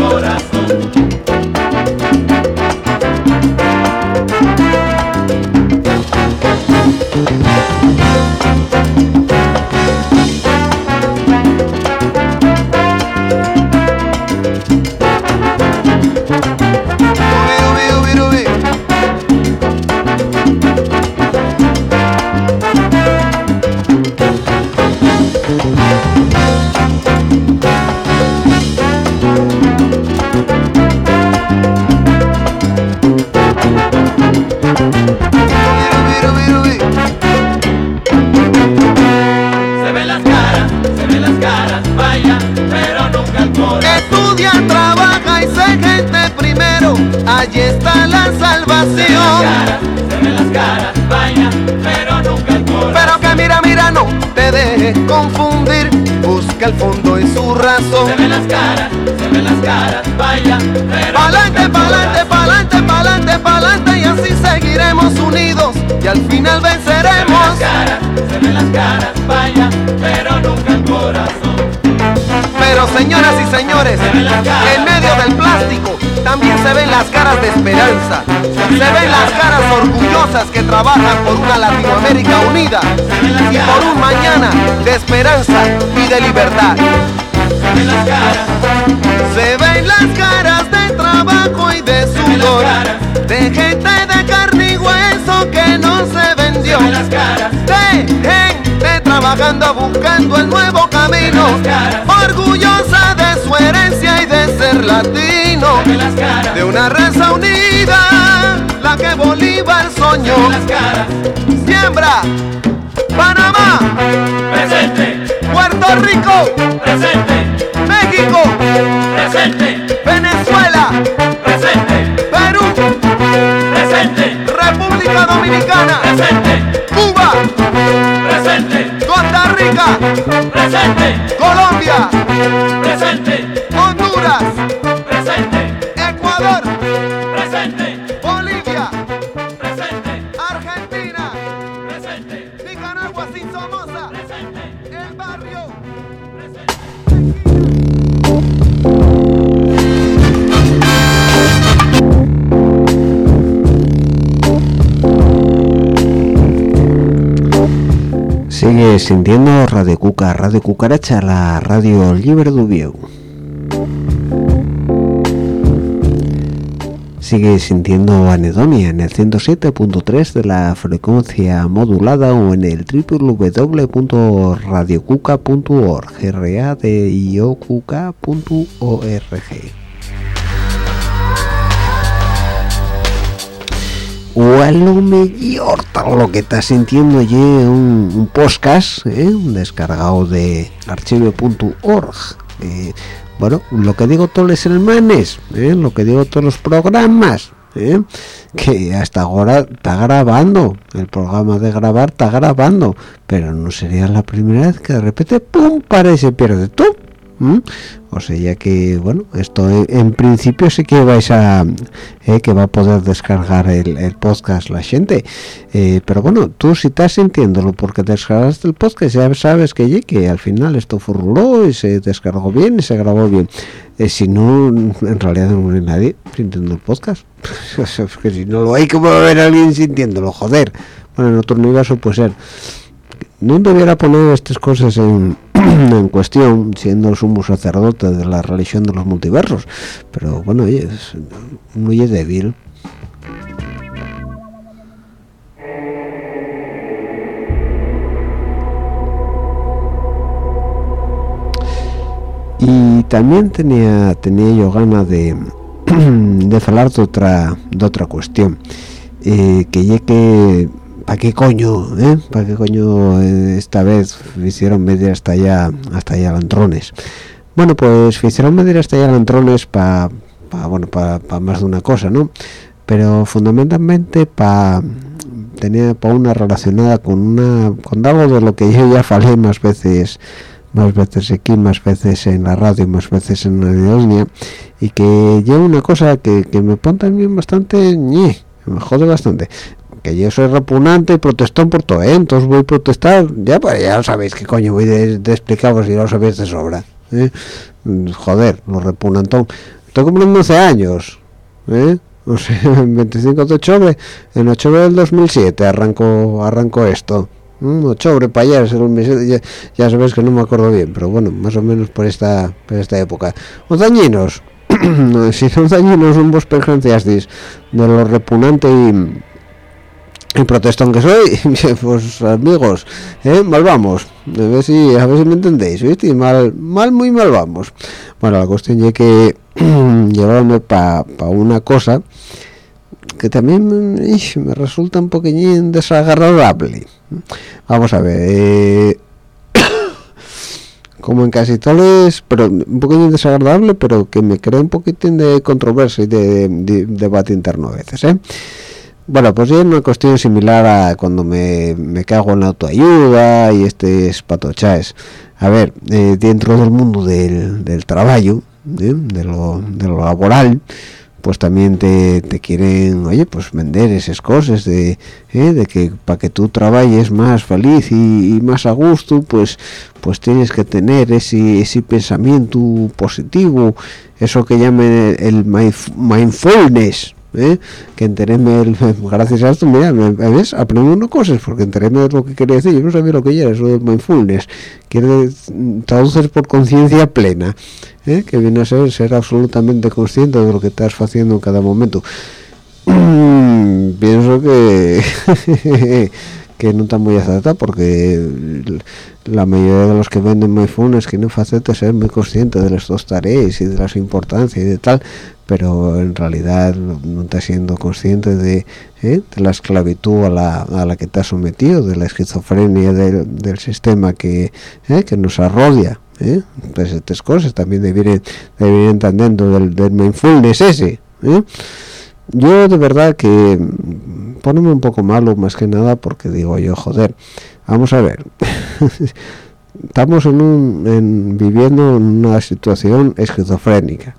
Al final Se ven las venceremos. caras, se ven las caras, vaya, pero nunca el corazón. Pero señoras y señores, Se caras. en medio del plástico también se ven las caras de esperanza. Se ven las caras orgullosas que trabajan por una Latinoamérica unida y por un mañana de esperanza y de libertad. Se ven las caras, Se ven las caras de trabajo y de sudor, de gente de carne y hueso que no se vendió, se las caras, de gente trabajando buscando el nuevo camino, orgullosa de su herencia y de ser latino, se las caras, de una raza unida, la que Bolívar soñó, se las caras. siembra, Panamá, Presente, Puerto Rico, presente, México, presente, Venezuela, presente, Dominicana, presente, Cuba, presente, Costa Rica, presente, Colombia, presente, Honduras, sintiendo Radio Cuca, Radio Cucaracha, la radio libre de. Sigue sintiendo anedonia en el 107.3 de la frecuencia modulada o en el www.radiocuca.org, radiocuca.org. o a lo mejor tal lo que estás sintiendo ye un, un podcast ¿eh? un descargado de archivo.org eh, bueno lo que digo todos los semanas ¿eh? lo que digo todos los programas que hasta ahora está grabando el programa de grabar está grabando pero no sería la primera vez que de repente pum para y se pierde todo ¿m? o sea que bueno esto en, principio sí que vais a eh, que va a poder descargar el, el podcast la gente. Eh, pero bueno tú si estás sintiéndolo porque descargaste el podcast ya sabes que, ye, que al final esto furuló y se descargó bien y se grabó bien. Eh, si no en realidad no hay nadie sintiendo el podcast. Que si no lo hay como va a haber alguien sintiéndolo joder. Bueno en otro universo puede ser no debiera poner estas cosas en, cuestión siendo el sumo sacerdote de la religión de los multiversos. Pero bueno es muy débil. Y también tenía tenía yo ganas de hablar de otra de otra cuestión. Eh, que que ¿para qué coño? Eh? ¿Para qué coño eh, esta vez hicieron medir hasta allá hasta allá lantrones? Bueno, pues hicieron medir hasta allá lantrones para bueno para más de una cosa, ¿no? Pero fundamentalmente para tenía para una relacionada con una con algo de lo que yo ya falé más veces más veces aquí, más veces en la radio, más veces en la línea y que lleva una cosa que, que me pone también bastante ñe, me jode bastante que yo soy repugnante y protestón por todo, ¿eh? entonces voy a protestar, ya pues ya sabéis qué coño voy de, explicaros si no lo sabéis de sobra, ¿eh? joder, lo repugnantón, estoy cumpliendo 11 años, ¿eh? o sea, 25 de octubre, en octubre del 2007 arrancó, arrancó esto, ¿Mm? octubre para allá, ya, ya sabéis que no me acuerdo bien, pero bueno, más o menos por esta, por esta época, los dañinos, si son dañinos un vos de lo repugnante y el protestón que soy pues amigos ¿eh? mal vamos a ver si a ver si me entendéis ¿viste? mal mal muy mal vamos bueno la cuestión es que llevarme para una cosa que también me resulta un poquillín desagradable vamos a ver eh, como en casi todos pero un poquillín desagradable pero que me crea un poquitín de controversia y de, debate interno a veces ¿eh? Bueno, pues es una cuestión similar a cuando me, me cago en la autoayuda y este es patochaes. A ver, eh, dentro del mundo del, del trabajo, ¿eh? de, lo, de, lo, laboral, pues también te, te, quieren, oye, pues vender esas cosas de, ¿eh? de que para que tú trabajes más feliz y, y, más a gusto, pues pues tienes que tener ese, ese pensamiento positivo, eso que llaman el mindfulness, ¿eh? que enteréme gracias a esto mira ves aprendí unas cosas porque enteréme lo que quería decir yo no sabía lo que era eso de mindfulness quiere traducir por conciencia plena ¿eh? que viene a ser ser absolutamente consciente de lo que estás haciendo en cada momento pienso que que no está muy acertada porque la mayoría de los que venden mindfulness que no facete ser muy consciente de las dos tareas y de las importancias y de tal pero en realidad no está siendo consciente de, ¿eh? de la esclavitud a la, a la, que está sometido de la esquizofrenia del, del sistema que, ¿eh? que nos arrodia ¿eh? pues estas cosas también deberían, deberían entendiendo del, del mindfulness ese ¿eh? yo de verdad que poneme un poco malo más que nada porque digo yo joder vamos a ver estamos en un en, viviendo en una situación esquizofrénica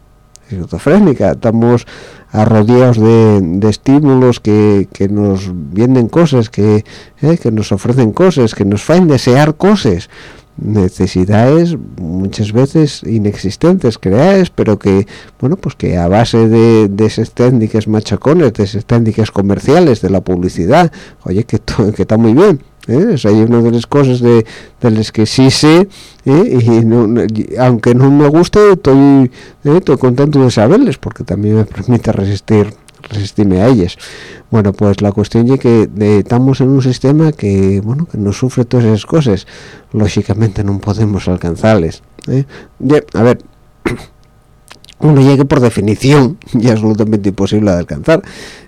esquizofrénica. Estamos arrodeados de, estímulos que, que, nos vienen cosas que, eh, que nos ofrecen cosas que nos hacen desear cosas. Necesidades muchas veces inexistentes creadas pero que bueno pues que a base de, de esas técnicas machacones de esas técnicas comerciales de la publicidad oye que, que está muy bien ¿eh? es ahí una de las cosas de, de las que sí sé ¿eh? y, no, aunque no me guste estoy, ¿eh? estoy contento de saberles porque también me permite resistir resistirme a ellas bueno pues la cuestión es que de, estamos en un sistema que bueno que nos sufre todas esas cosas lógicamente no podemos alcanzarles ¿eh? ya, a ver uno llegue por definición y absolutamente imposible de alcanzar.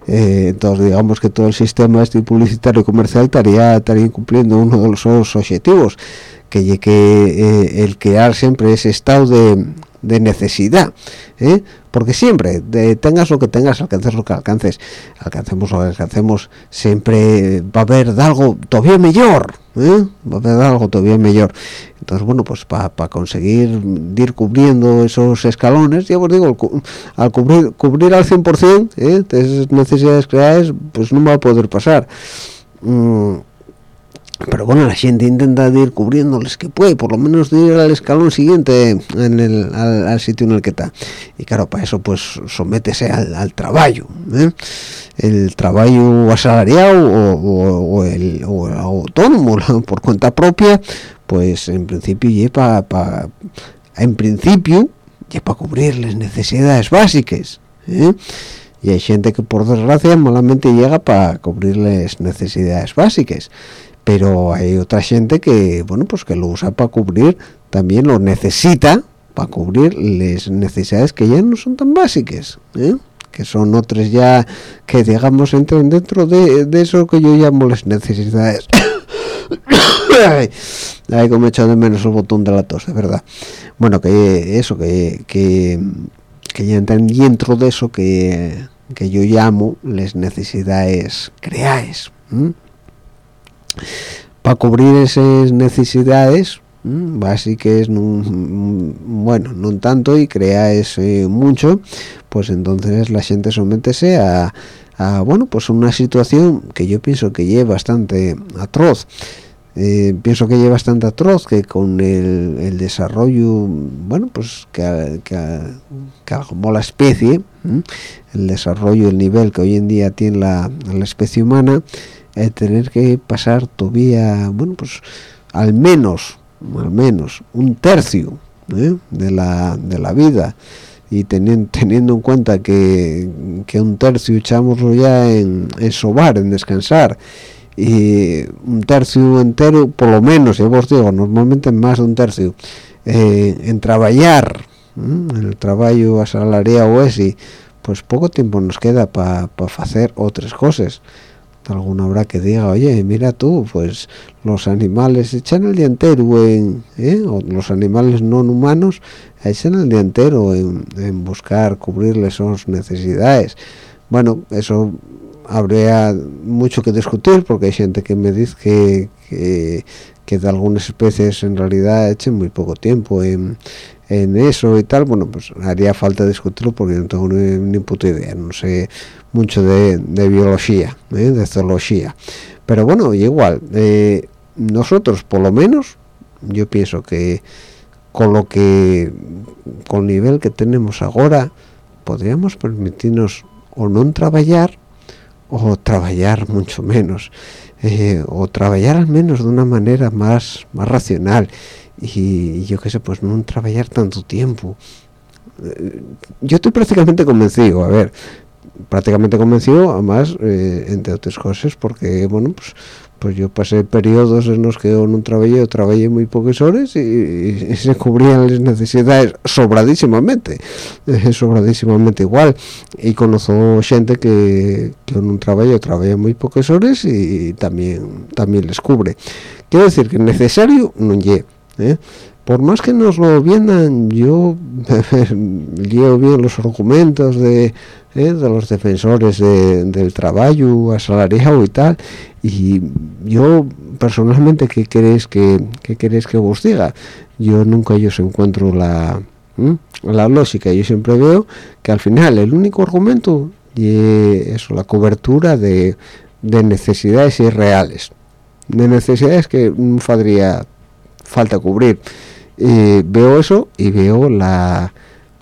Eh, entonces digamos que todo el sistema este publicitario comercial estaría, estaría incumpliendo uno de los objetivos que llegue eh, el crear siempre ese estado de, necesidad ¿eh? porque siempre de, tengas lo que tengas alcances lo que alcances alcancemos lo que alcancemos siempre va a haber algo todavía mejor ¿eh? va a haber algo todavía mejor entonces bueno pues para pa conseguir ir cubriendo esos escalones ya os digo al cubrir cubrir al 100% ¿eh? esas necesidades creadas pues no va a poder pasar mm pero bueno la gente intenta de ir cubriéndoles que puede por lo menos de ir al escalón siguiente en el, al, sitio en el que está y claro para eso pues sométese al, trabajo ¿eh? el trabajo asalariado o, el autónomo por cuenta propia pues en principio lleva para en principio para cubrir necesidades básicas ¿eh? y hay gente que por desgracia malamente llega para cubrir las necesidades básicas pero hay otra gente que bueno pues que lo usa para cubrir también lo necesita para cubrir las necesidades que ya no son tan básicas ¿eh? que son otras ya que digamos entran dentro de, de eso que yo llamo las necesidades. Ay, como he echado de menos el botón de la tos de verdad. Bueno que eso que que, que ya entran dentro de eso que que yo llamo las necesidades creáis para cubrir esas necesidades mm, básicas nun- bueno no tanto y creáis eh, mucho pues entonces la gente sométese a, bueno pues una situación que yo pienso que lleva bastante atroz eh, pienso que lleva bastante atroz que con el, desarrollo bueno pues que, que, que la especie el desarrollo el nivel que hoy en día tiene la, la especie humana tener que pasar todavía bueno pues al menos al menos un tercio ¿eh? de la de la vida y teniendo, teniendo en cuenta que, que un tercio echámoslo ya en, en sobar, en descansar y un tercio entero, por lo menos, ya os digo, normalmente más de un tercio, eh, en trabajar, en el trabajo asalariado ese, pues poco tiempo nos queda para hacer otras cosas. Alguna habrá que diga, oye, mira tú, pues los animales echan el día entero en, ¿eh? o los animales no humanos echan el día entero en, en buscar cubrirles sus necesidades. Bueno, eso habría mucho que discutir porque hay gente que me dice que, que, de algunas especies en realidad echen muy poco tiempo en, en eso y tal. Bueno, pues haría falta discutirlo porque no tengo ni, ni puta idea, no sé mucho de, de biología, ¿eh? de zoología. Pero bueno, igual, eh, nosotros por lo menos, yo pienso que con lo que, con el nivel que tenemos ahora, podríamos permitirnos o no trabajar o trabajar mucho menos eh, o trabajar al menos de una manera más más racional. Y, yo qué sé pues no trabajar tanto tiempo. Eh, yo estoy prácticamente convencido a ver prácticamente convencido además eh, entre otras cosas porque bueno pues pues yo pasé periodos en los que yo no trabajé yo trabajé muy pocas horas y, y- y se cubrían las necesidades sobradísimamente eh, sobradísimamente igual y conozco gente que, que en un trabajo trabaja muy pocas horas y, también también les cubre quiero decir que necesario no lle ¿eh? por más que nos lo vendan yo llevo bien los argumentos de ¿eh? de los defensores de- del trabajo asalariado y tal. Y yo personalmente qué queréis que qué queréis que os diga yo nunca yo encuentro la la lógica. Yo siempre veo que al final el único argumento y eso la cobertura de, de necesidades irreales de necesidades que no falta cubrir. Veo eso y veo la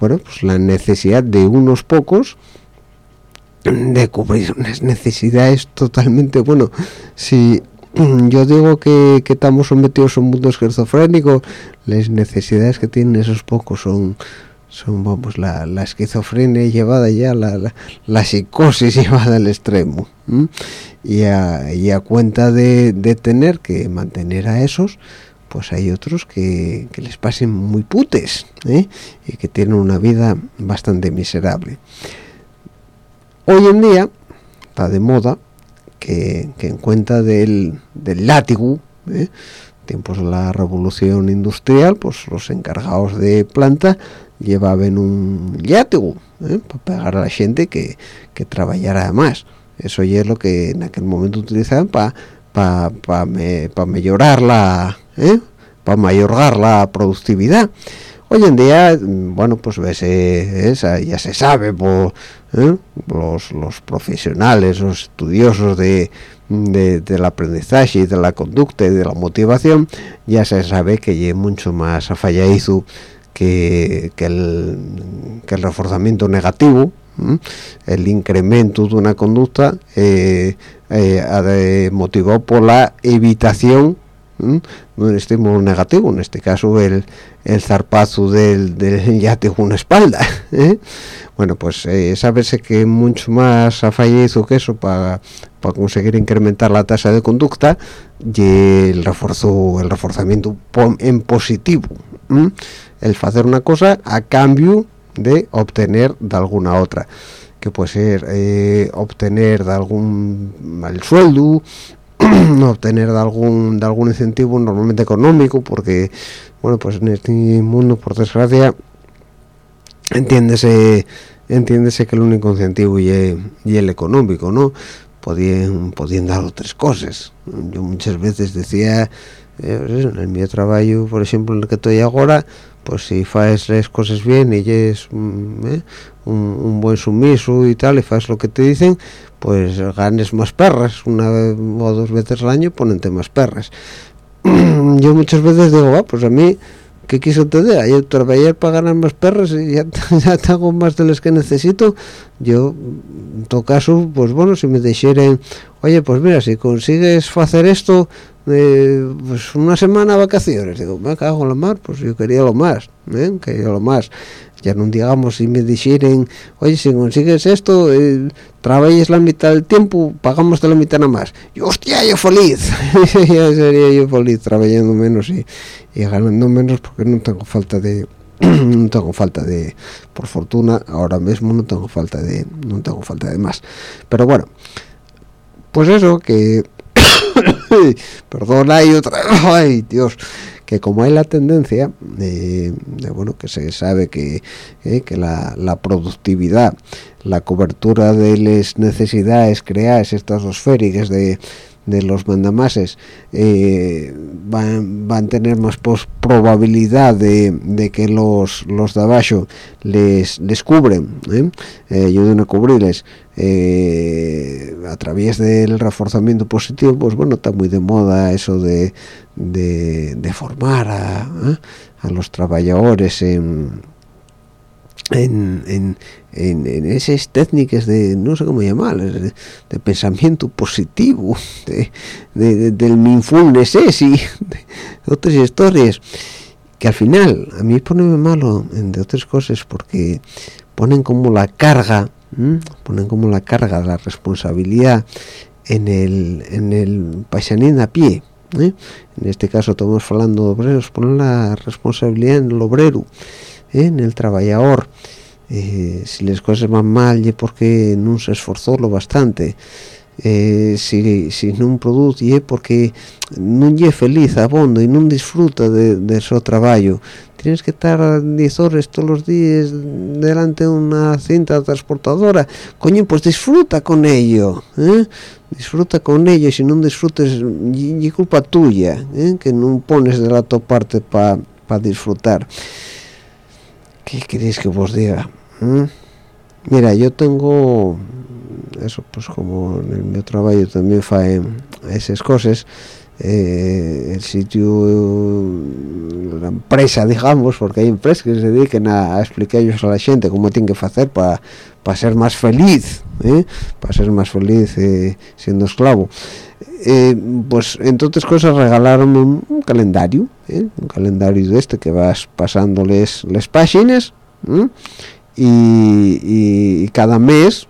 bueno pues la necesidad de unos pocos de cubrir unas necesidades totalmente bueno si yo digo que, que estamos sometidos a un mundo esquizofrénico las necesidades que tienen esos pocos son son vamos la, la esquizofrenia llevada ya la, la, psicosis llevada al extremo y a, y a cuenta de, de tener que mantener a esos pues hay otros que, que les pasen muy putes ¿eh? y que tienen una vida bastante miserable hoy en día está de moda que, en cuenta del, del látigo ¿eh? tiempos de la revolución industrial pues los encargados de planta llevaban un látigo ¿eh? para pagar a la gente que, que trabajara más eso ya es lo que en aquel momento utilizaban para pa, pa mejorar la ¿eh? para mayorar la productividad hoy en día mm, bueno pues eh, esa, ya se sabe por ¿eh? los, los profesionales los estudiosos de, de, del aprendizaje y de la conducta y de la motivación ya se sabe que es mucho más afalladizo que, que, el, que el reforzamiento negativo el incremento de una conducta eh, eh, motivado por la evitación ¿m? de un estímulo negativo en este caso el, el zarpazo del, del yate con una espalda ¿eh? bueno pues eh, que mucho más afallecido que eso para conseguir incrementar la tasa de conducta y el refuerzo el reforzamiento en positivo el hacer una cosa a cambio de obtener de alguna otra que puede ser eh, obtener de algún mal sueldo obtener de algún de algún incentivo normalmente económico porque bueno pues en este mundo por desgracia entiéndese entiéndese que el único incentivo y el económico no podían podían dar otras cosas. Yo muchas veces decía eh, pues en mío trabajo por ejemplo en el que estoy ahora pues si faes las cosas bien y es mm, eh, un, buen sumiso y tal y faes lo que te dicen pues ganes más perras. Una o dos veces al año ponente más perras. Yo muchas veces digo va pues a mí ¿qué quiso te dé? Yo trabajé para ganar más perras y ya, ya tengo más de las que necesito. Yo, en todo caso, pues bueno, si me dijeran, oye, pues mira, si consigues hacer esto, eh, pues una semana vacaciones, digo, me cago en la mar, pues yo quería lo más, ¿eh? quería lo más. Ya no digamos si me dijeran, oye, si consigues esto, eh, trabajes la mitad del tiempo, pagamos de la mitad nada más. Y hostia, yo feliz, ya sería yo feliz trabajando menos y, ganando menos porque no tengo falta de no tengo falta de por fortuna ahora mismo no tengo falta de no tengo falta de más. Pero bueno pues eso que perdona y otra ay dios que como hay la tendencia de, bueno que se sabe que, eh, que la, la, productividad la cobertura de las necesidades creadas estas dos féricas de de los mandamases eh, van, van a tener más probabilidad de, que los, los de abajo les descubren ¿eh? eh, ayuden a cubrirles eh, a través del reforzamiento positivo pues bueno está muy de moda eso de, de, formar a, a los trabajadores en en, en, esas técnicas de, no sé cómo llamarlas, de, pensamiento positivo, de, de del mindfulness y de otras historias, que al final a mí pone malo de otras cosas porque ponen como la carga, ponen como la carga, la responsabilidad en el, en el paisanín a pie. ¿Eh? En este caso estamos hablando de obreros, ponen la responsabilidad en el obrero ¿eh? en el trabajador eh, si las cosas van mal y porque no se esforzó lo bastante eh, si, si no produce porque no es feliz abondo y no disfruta de, su trabajo tienes que estar 10 horas todos los días delante de una cinta transportadora. Coño pues disfruta con ello disfruta con ello si no disfrutes y, culpa tuya que no pones de la tu parte para disfrutar. ¿qué queréis que os diga? ¿Mm? mira yo tengo eso pues como en mi trabajo también fae esas cosas eh, el sitio la empresa digamos porque hay empresas que se dediquen a, explicar a la gente cómo tiene que hacer para para ser más feliz ¿eh? para ser más feliz eh, siendo esclavo eh, pues entre otras cosas regalaron un, calendario ¿eh? un calendario de este que vas pasándoles las páginas y, cada mes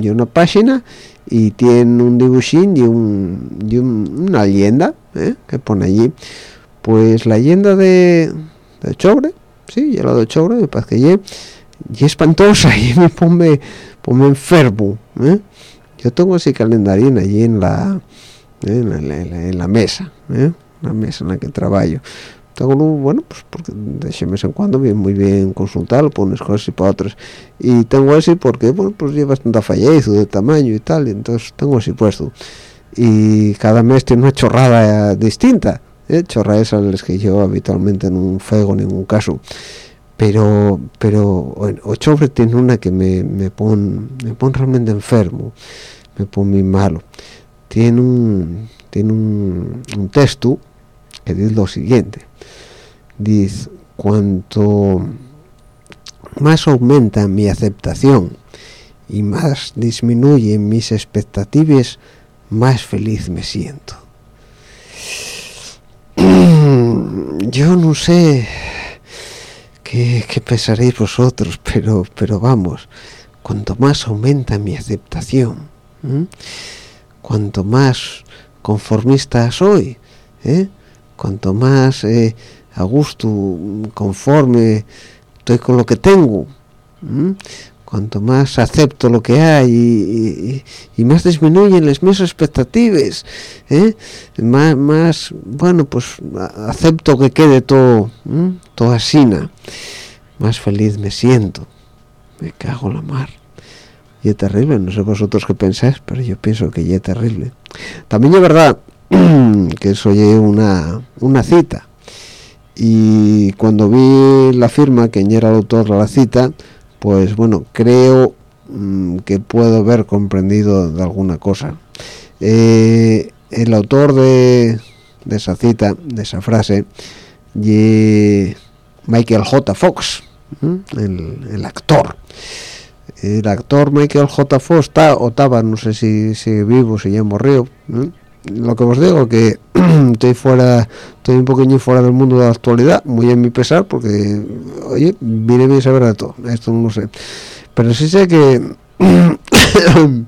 y una página y tiene un dibujín y, un, una leyenda ¿eh? que pone allí pues la leyenda de, de Chobre sí, y la de Chobre me parece que y espantosa y me pone, pone enfermo yo tengo ese calendario allí en la en, la, mesa, ¿eh? la mesa en la que trabajo. Tengo bueno, pues porque de vez en cuando bien muy bien consultarlo por unas cosas y para otras. Y tengo así porque, bueno, pues lleva bastante fallecido de tamaño y tal, y entonces tengo así puesto. Y cada mes tiene una chorrada distinta, ¿eh? chorradas a las que yo habitualmente no fuego en ningún caso. Pero, pero, bueno, Ochobre tiene una que me, me pone me pon realmente enfermo, me pone muy malo tiene un, tiene un, texto que dice lo siguiente. Dice cuanto más aumenta mi aceptación y más disminuyen mis expectativas más feliz me siento yo no sé qué, qué pensaréis vosotros pero pero vamos cuanto más aumenta mi aceptación cuanto más conformista soy, ¿eh? Cuanto más eh, a gusto, conforme estoy con lo que tengo, cuanto más acepto lo que hay y, más disminuyen las mis expectativas ¿eh? más, bueno pues acepto que quede todo toda sina más feliz me siento. Me cago en la mar. Y es terrible no sé vosotros qué pensáis pero yo pienso que ya es terrible. También es verdad que soy una una cita. Y cuando vi la firma que era el autor de la cita pues bueno creo mm, que puedo haber comprendido de alguna cosa. Eh, el autor de, esa cita de esa frase y Michael J. Fox el, actor. El actor Michael J. Fox está o estaba no sé si sigue vivo si ya murió lo que os digo que estoy fuera estoy un poquillo fuera del mundo de la actualidad muy en mi pesar porque oye viene bien saber de todo esto no lo sé pero sí sé que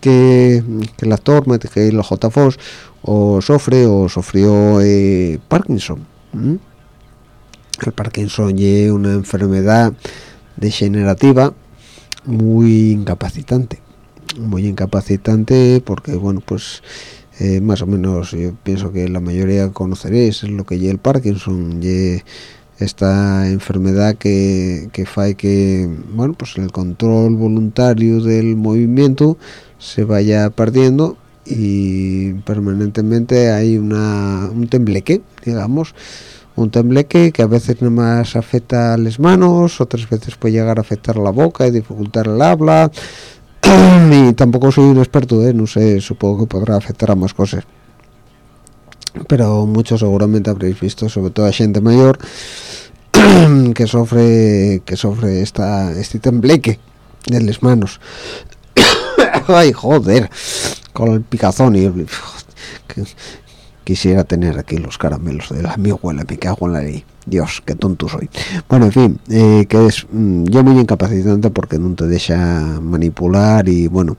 que, el actor que el J. Fox o sufre o sufrió eh, Parkinson el Parkinson es una enfermedad degenerativa muy incapacitante muy incapacitante porque bueno pues eh, más o menos yo pienso que la mayoría conoceréis lo que es el Parkinson. Y esta enfermedad que que hace que bueno pues el control voluntario del movimiento se vaya perdiendo y permanentemente hay una un tembleque digamos un tembleque que a veces nada más afecta a las manos otras veces puede llegar a afectar la boca y dificultar el habla y tampoco soy un experto, ¿eh? no sé, supongo que podrá afectar a más cosas. Pero muchos seguramente habréis visto, sobre todo a gente mayor, que sufre que sufre esta este tembleque de las manos. Ay, joder, con el picazón y quisiera tener aquí los caramelos de la mi abuela, me cago en la ley. Dios, qué tonto soy. Bueno, en fin, eh, que es mm, yo muy incapacitante porque no te deja manipular y bueno,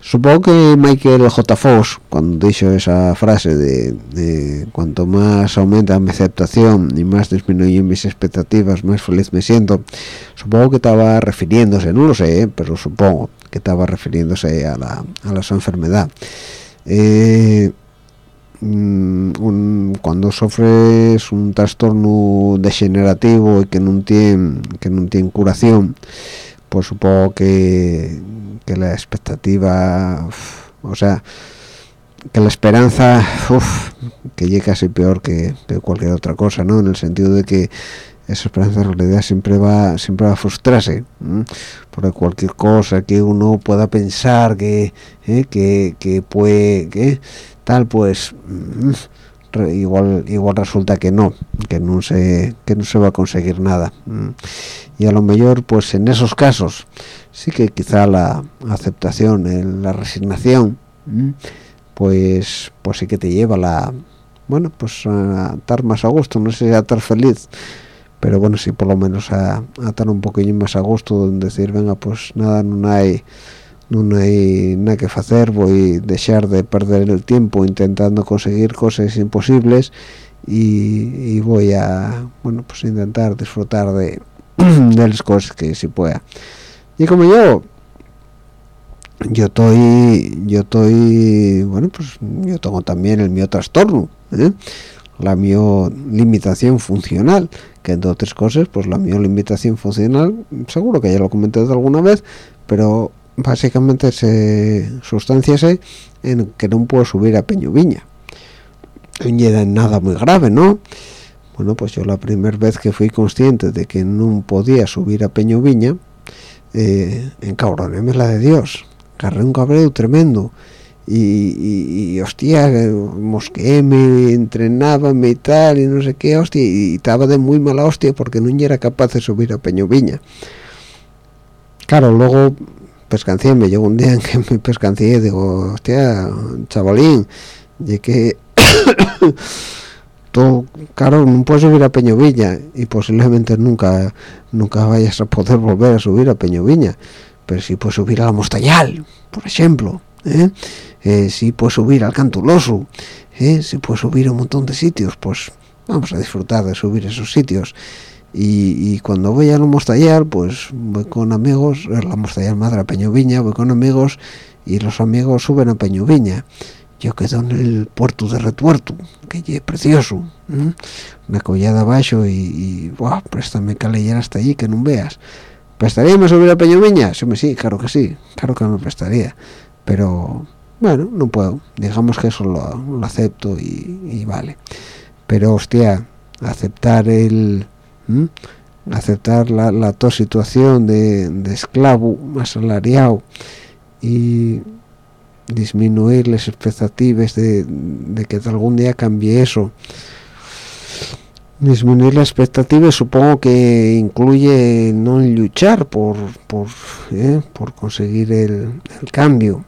supongo que Michael J. Fox, cuando dijo esa frase de, cuanto más aumenta mi aceptación y más disminuyen mis expectativas, más feliz me siento, supongo que estaba refiriéndose, no lo sé, ¿eh? pero supongo que estaba refiriéndose a la, a la enfermedad. Eh, Mm, cuando sufres un trastorno degenerativo y que no tiene que no tiene curación pues supongo que, que la expectativa o sea que la esperanza que llega casi peor que, cualquier otra cosa no en el sentido de que esa esperanza en realidad siempre va siempre va a frustrarse por cualquier cosa que uno pueda pensar que eh, que, que puede que tal pues igual igual resulta que no que no se que no se va a conseguir nada y a lo mejor pues en esos casos sí que quizá la aceptación la resignación pues pues sí que te lleva la bueno pues a estar más a gusto no sé a estar feliz pero bueno sí por lo menos a, a estar un poquillo más a gusto donde decir venga pues nada no hay no hay nada que hacer voy a dejar de perder el tiempo intentando conseguir cosas imposibles y, voy a bueno pues intentar disfrutar de, de las cosas que si pueda y como yo yo estoy yo estoy bueno pues yo tengo también el mío trastorno ¿eh? La mi limitación funcional que entre otras cosas pues la mi limitación funcional seguro que ya lo comenté alguna vez pero básicamente se sustanciase en que no puedo subir a Peñuviña. No llega nada muy grave no bueno pues yo la primera vez que fui consciente de que no podía subir a Peñuviña eh, encabronéme la de Dios. Agarré un cabreo tremendo y, y, y hostia mosquéme entrenábame y tal y no sé qué hostia y estaba de muy mala hostia porque no era capaz de subir a Peñuviña claro luego pescancé, me llegó un día en que me pescancé digo, hostia, chavalín, y que tú, claro, no puedes subir a Peñovilla y posiblemente nunca nunca vayas a poder volver a subir a Peñoviña, pero si puedes subir a la Mostallal, por ejemplo, ¿eh? Eh, si puedes subir al Cantuloso, ¿eh? si puedes subir a un montón de sitios, pues vamos a disfrutar de subir esos sitios y, cuando voy a la mostallar pues voy con amigos la mostallar madre a Peñoviña voy con amigos y los amigos suben a Peñoviña yo quedo en el puerto de Retuerto que es precioso una collada abajo y, y buah, préstame leyera hasta allí que no veas ¿prestaríame subir a Peñoviña? sí, sí, claro que sí claro que me prestaría pero bueno, no puedo. Digamos que eso lo, acepto y, vale. Pero hostia aceptar el aceptar la, la situación de, de esclavo asalariado y disminuir las expectativas de, que algún día cambie eso. Disminuir las expectativas supongo que incluye no luchar por por, ¿eh? por conseguir el, cambio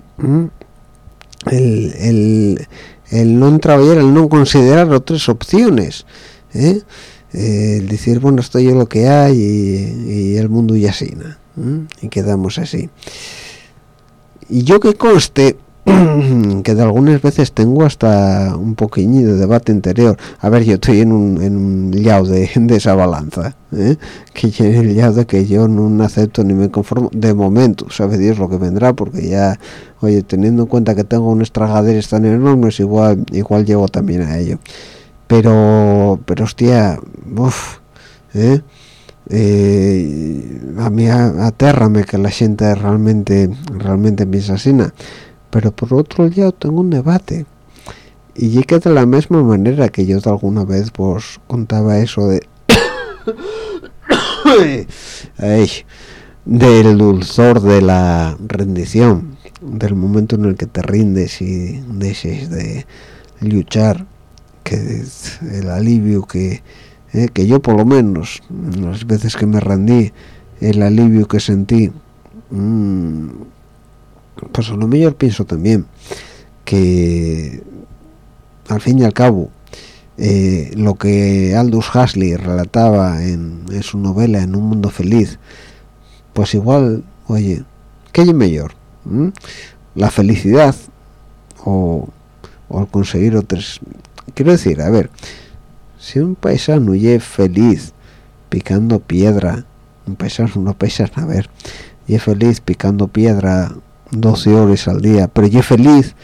el, el, no trabajar el no considerar otras opciones ¿eh? el decir bueno esto es lo que hay y, el mundo ya así y quedamos así y yo que conste que de algunas veces tengo hasta un poquillo de debate interior. A ver, yo estoy en un, en un de, de, esa balanza, ¿eh? que tiene el que yo no acepto ni me conformo, de momento, sabe Dios lo que vendrá, porque ya, oye, teniendo en cuenta que tengo unos tragaderes tan enormes, igual igual llego también a ello. Pero, pero hostia, uff, ¿eh? Eh, a mí atérrame que la gente realmente realmente piensa así pero por otro lado tengo un debate. Y que de la misma manera que yo de alguna vez vos contaba eso de del dulzor de la rendición del momento en el que te rindes y dejes de luchar que es el alivio que eh, que yo por lo menos las veces que me rendí el alivio que sentí mmm, pues a lo mejor pienso también que al fin y al cabo eh, lo que Aldous Huxley relataba en, su novela En un mundo feliz pues igual oye ¿qué es mejor? la felicidad o, o conseguir otras quiero decir a ver si un paisano es feliz picando piedra un paisano no paisano a ver y feliz picando piedra 12 horas al día, pero yo feliz,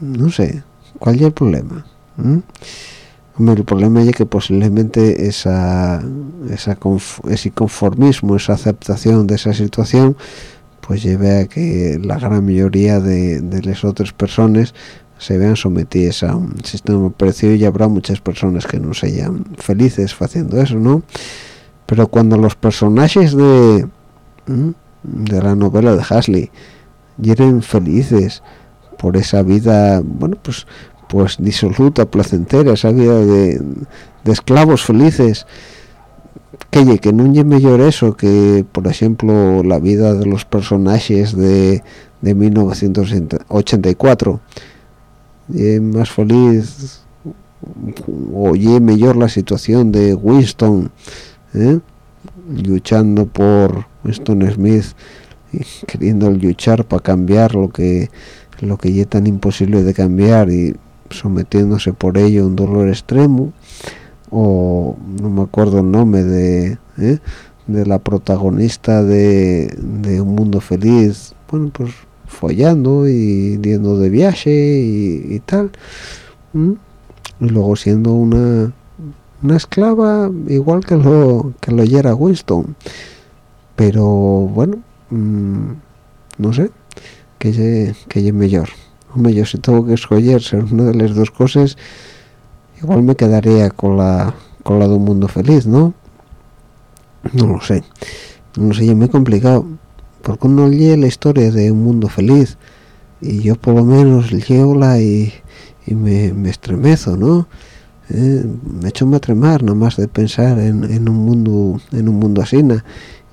no sé, ¿cuál es el problema? el problema es que posiblemente esa, esa ese conformismo, esa aceptación de esa situación, pues lleve a que la gran mayoría de, las otras personas se vean sometidas a un sistema parecido y habrá muchas personas que no sean felices haciendo eso, ¿no? Pero cuando los personajes de, de la novela de Hasley y eran felices por esa vida bueno pues pues disoluta placentera esa vida de, esclavos felices que que no es mejor eso que por ejemplo la vida de los personajes de, de 1984 y más feliz o y mejor la situación de Winston ¿eh? luchando por Winston Smith queriendo luchar para cambiar lo que lo que ya es tan imposible de cambiar y sometiéndose por ello a un dolor extremo o no me acuerdo el nombre de ¿eh? de la protagonista de, un mundo feliz bueno pues follando y yendo de viaje y, tal y luego siendo una una esclava igual que lo que lo era Winston pero bueno Mm, no sé que es que mejor hombre yo si tengo que escoger ser una de las dos cosas igual me quedaría con la con la de un mundo feliz no no lo sé. No lo sé es muy complicado porque uno lee la historia de un mundo feliz y yo por lo menos leo la y, y me, me, estremezo no eh, me echo a tremar nada más de pensar en, en un mundo en un mundo así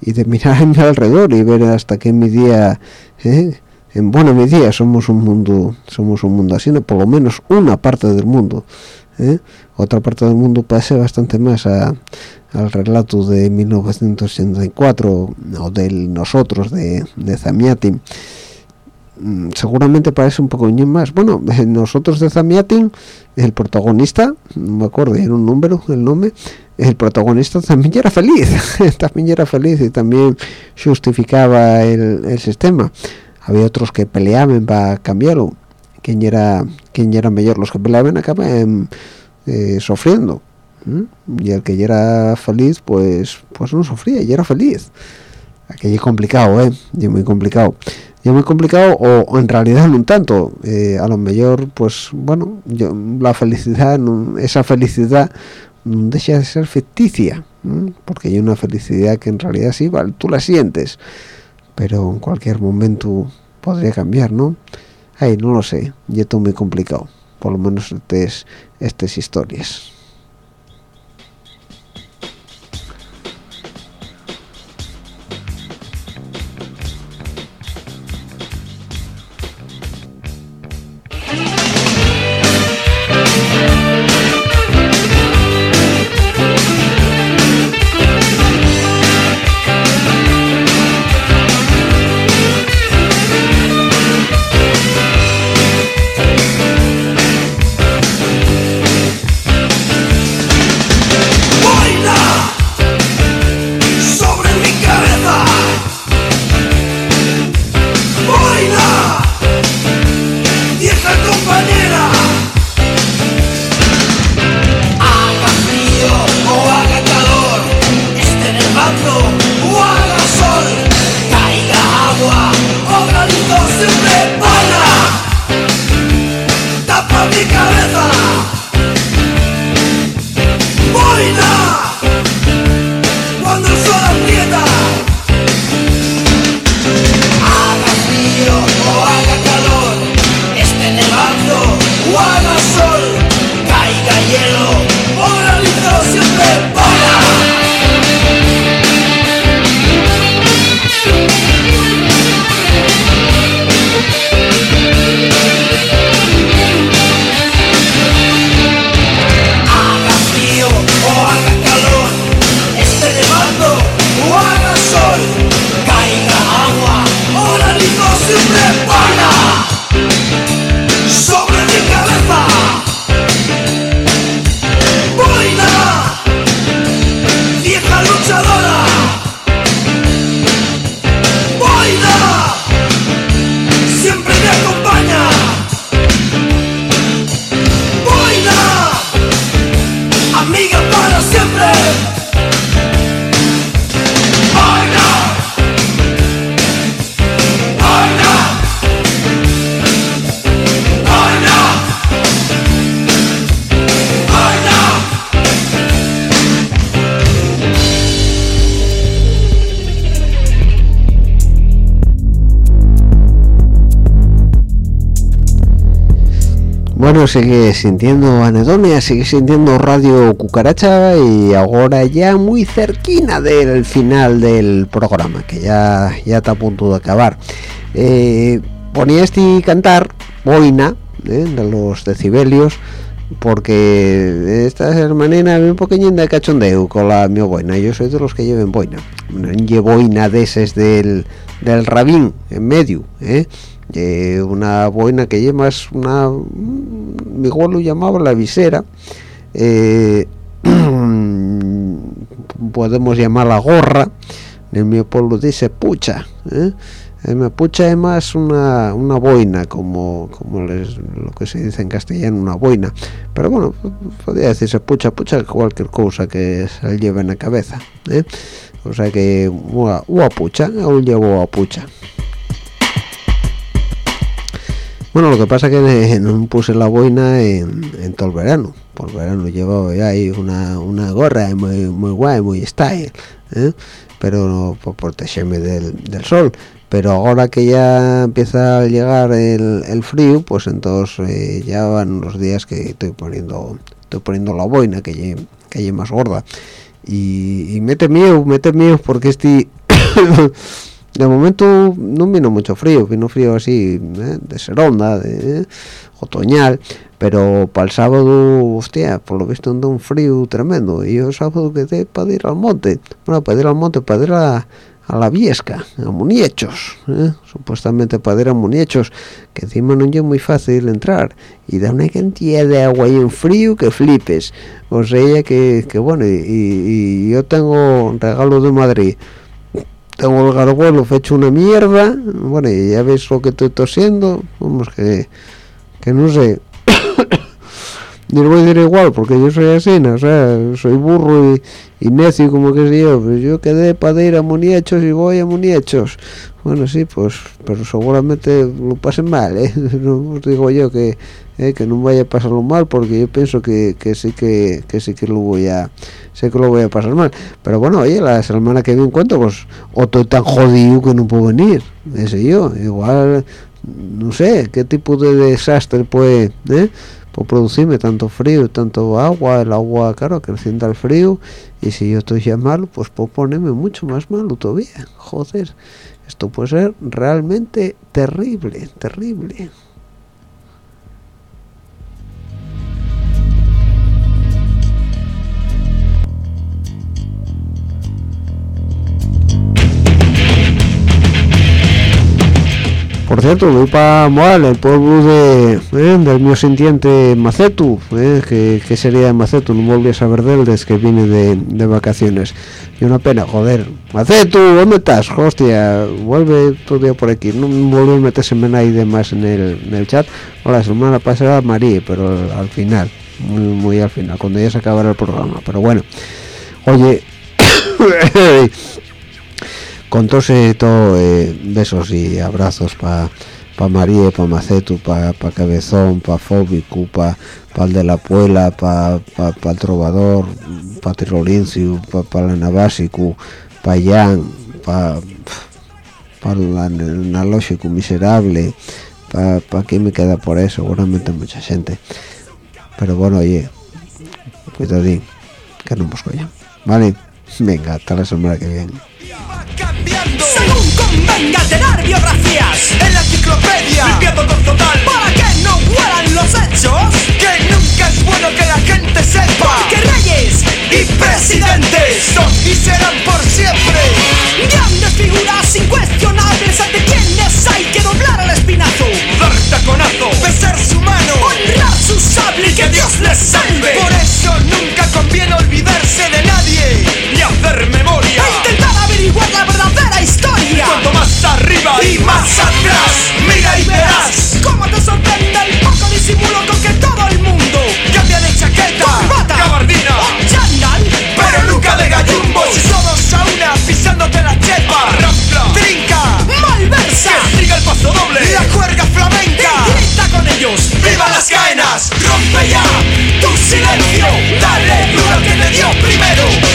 y de mirar mi alrededor y ver hasta que mi día ¿eh? en buena medida somos un mundo somos un mundo así por lo menos una parte del mundo ¿eh? otra parte del mundo pase bastante más a, al relato de 1984 o del nosotros de, de Zamiati mm, seguramente parece un poco más. Bueno nosotros de Zamiatin el protagonista no me acuerdo era un número el nombre el protagonista también era feliz también era feliz y también justificaba el, el sistema. Había otros que peleaban para cambiarlo. Quién era quién era mejor los que peleaban acaban eh, sufriendo y el que ya era feliz pues pues no sufría y era feliz. Aquello es complicado eh y muy complicado y muy complicado o, en realidad no tanto eh, a lo mejor pues bueno yo, la felicidad esa felicidad no deja de ser ficticia porque hay una felicidad que en realidad sí vale, tú la sientes pero en cualquier momento podría cambiar no ay no lo sé y esto es muy complicado por lo menos estas estas historias sigue sintiendo anedonia, sigue sintiendo Radio Cucaracha y ahora ya muy cerquina del final del programa, que ya, ya está a punto de acabar. Eh, ponía este cantar, boina, eh, de los decibelios, porque esta hermanina un pequeñita de cachondeo con la mi boina, yo soy de los que lleven boina, llevo boina de ese del, del rabín en medio, eh una boina que lleva una mi lo llamaba la visera eh, podemos llamarla gorra en mi pueblo dice pucha ¿eh? me pucha es más una, una boina como como lo que se dice en castellano una boina pero bueno podría decirse pucha pucha cualquier cosa que se lleve en la cabeza ¿eh? o sea que una, pucha aún llevo a pucha bueno, lo que pasa es que no puse la boina en, todo el verano. Por el verano llevaba ahí una, una gorra muy, muy guay, muy style, ¿eh? pero no por protegerme del, sol. Pero ahora que ya empieza a llegar el, frío, pues entonces eh, ya van los días que estoy poniendo estoy poniendo la boina, que lleve que más gorda. Y, y mete miedo, mete miedo, porque este... de momento no vino mucho frío vino frío así ¿eh? de seronda de otoñal pero para el sábado hostia por lo visto anda un frío tremendo y yo sábado quedé para ir al monte bueno para ir al monte para ir a, a la viesca, a Muniechos, ¿eh? supuestamente para ir a Muniechos, que encima no es muy fácil entrar, y da una cantidad de agua y un frío que flipes, o sea que, que bueno, y, y yo tengo un regalo de Madrid, tengo el gargolo hecho una mierda, bueno, y ya veis lo que estoy tosiendo, vamos que, que no sé, yo voy a decir igual porque yo soy así o sea soy burro y, necio como que sé yo pues yo quedé para ir a Muniechos y voy a Muniechos bueno sí pues pero seguramente lo pasen mal ¿eh? no os digo yo que eh, que no vaya a pasarlo mal porque yo pienso que, que sí que, que sí que lo voy a sé que lo voy a pasar mal. Pero bueno oye la semana que viene cuento pues o estoy tan jodido que no puedo venir ese yo. Igual no sé qué tipo de desastre puede ¿eh? por producirme tanto frío tanto agua el agua claro creciendo al frío y si yo estoy ya malo pues puedo ponerme mucho más malo todavía. Joder esto puede ser realmente terrible terrible Por cierto, voy para Moal, el pueblo de, eh, del mío sintiente Macetu, eh, que, que, sería Macetu, no volví a saber de él desde que vine de, de, vacaciones. Y una pena, joder. Macetu, ¿dónde estás? Hostia, vuelve todo día por aquí. No volví a meterse ahí de más en el, en el chat. la semana pasada María, pero al final, muy, muy al final, cuando ya se acabara el programa. Pero bueno, oye... con todos todo eh, besos y abrazos para pa María, para Macetu, para pa Cabezón, para Fóbico, para pa el de la Puela, para pa, pa el Trovador, para Tirolincio, para pa la Navasicu, para Jan, para pa el analógico miserable, para pa quién me queda por eso, seguramente mucha gente. Pero bueno, oye, cuidadín, que no nos ya. ¿Vale? Venga, hasta la semana que viene. Según convenga tener biografías En la enciclopedia. Limpiando con total. Para que no huelan los hechos. Que nunca es bueno que la gente sepa. Que reyes y presidentes Son y serán por siempre. Grandes figuras incuestionables Ante quienes hay que doblar el espinazo. Dar taconazo. Besar su mano. Honrar su sable Y que Dios les salve. Por eso nunca y más atrás Mira y verás Cómo te sorprende el poco disimulo con que todo el mundo Cambia de chaqueta Corbata Gabardina o chándal Pero nunca de gallumbos Si todos a una pisándote la chepa Rampla Trinca Malversa Que siga el paso doble La cuerda flamenca Y grita con ellos ¡Viva las caenas! ¡Rompe ya tu silencio! ¡Dale duro que te dio primero!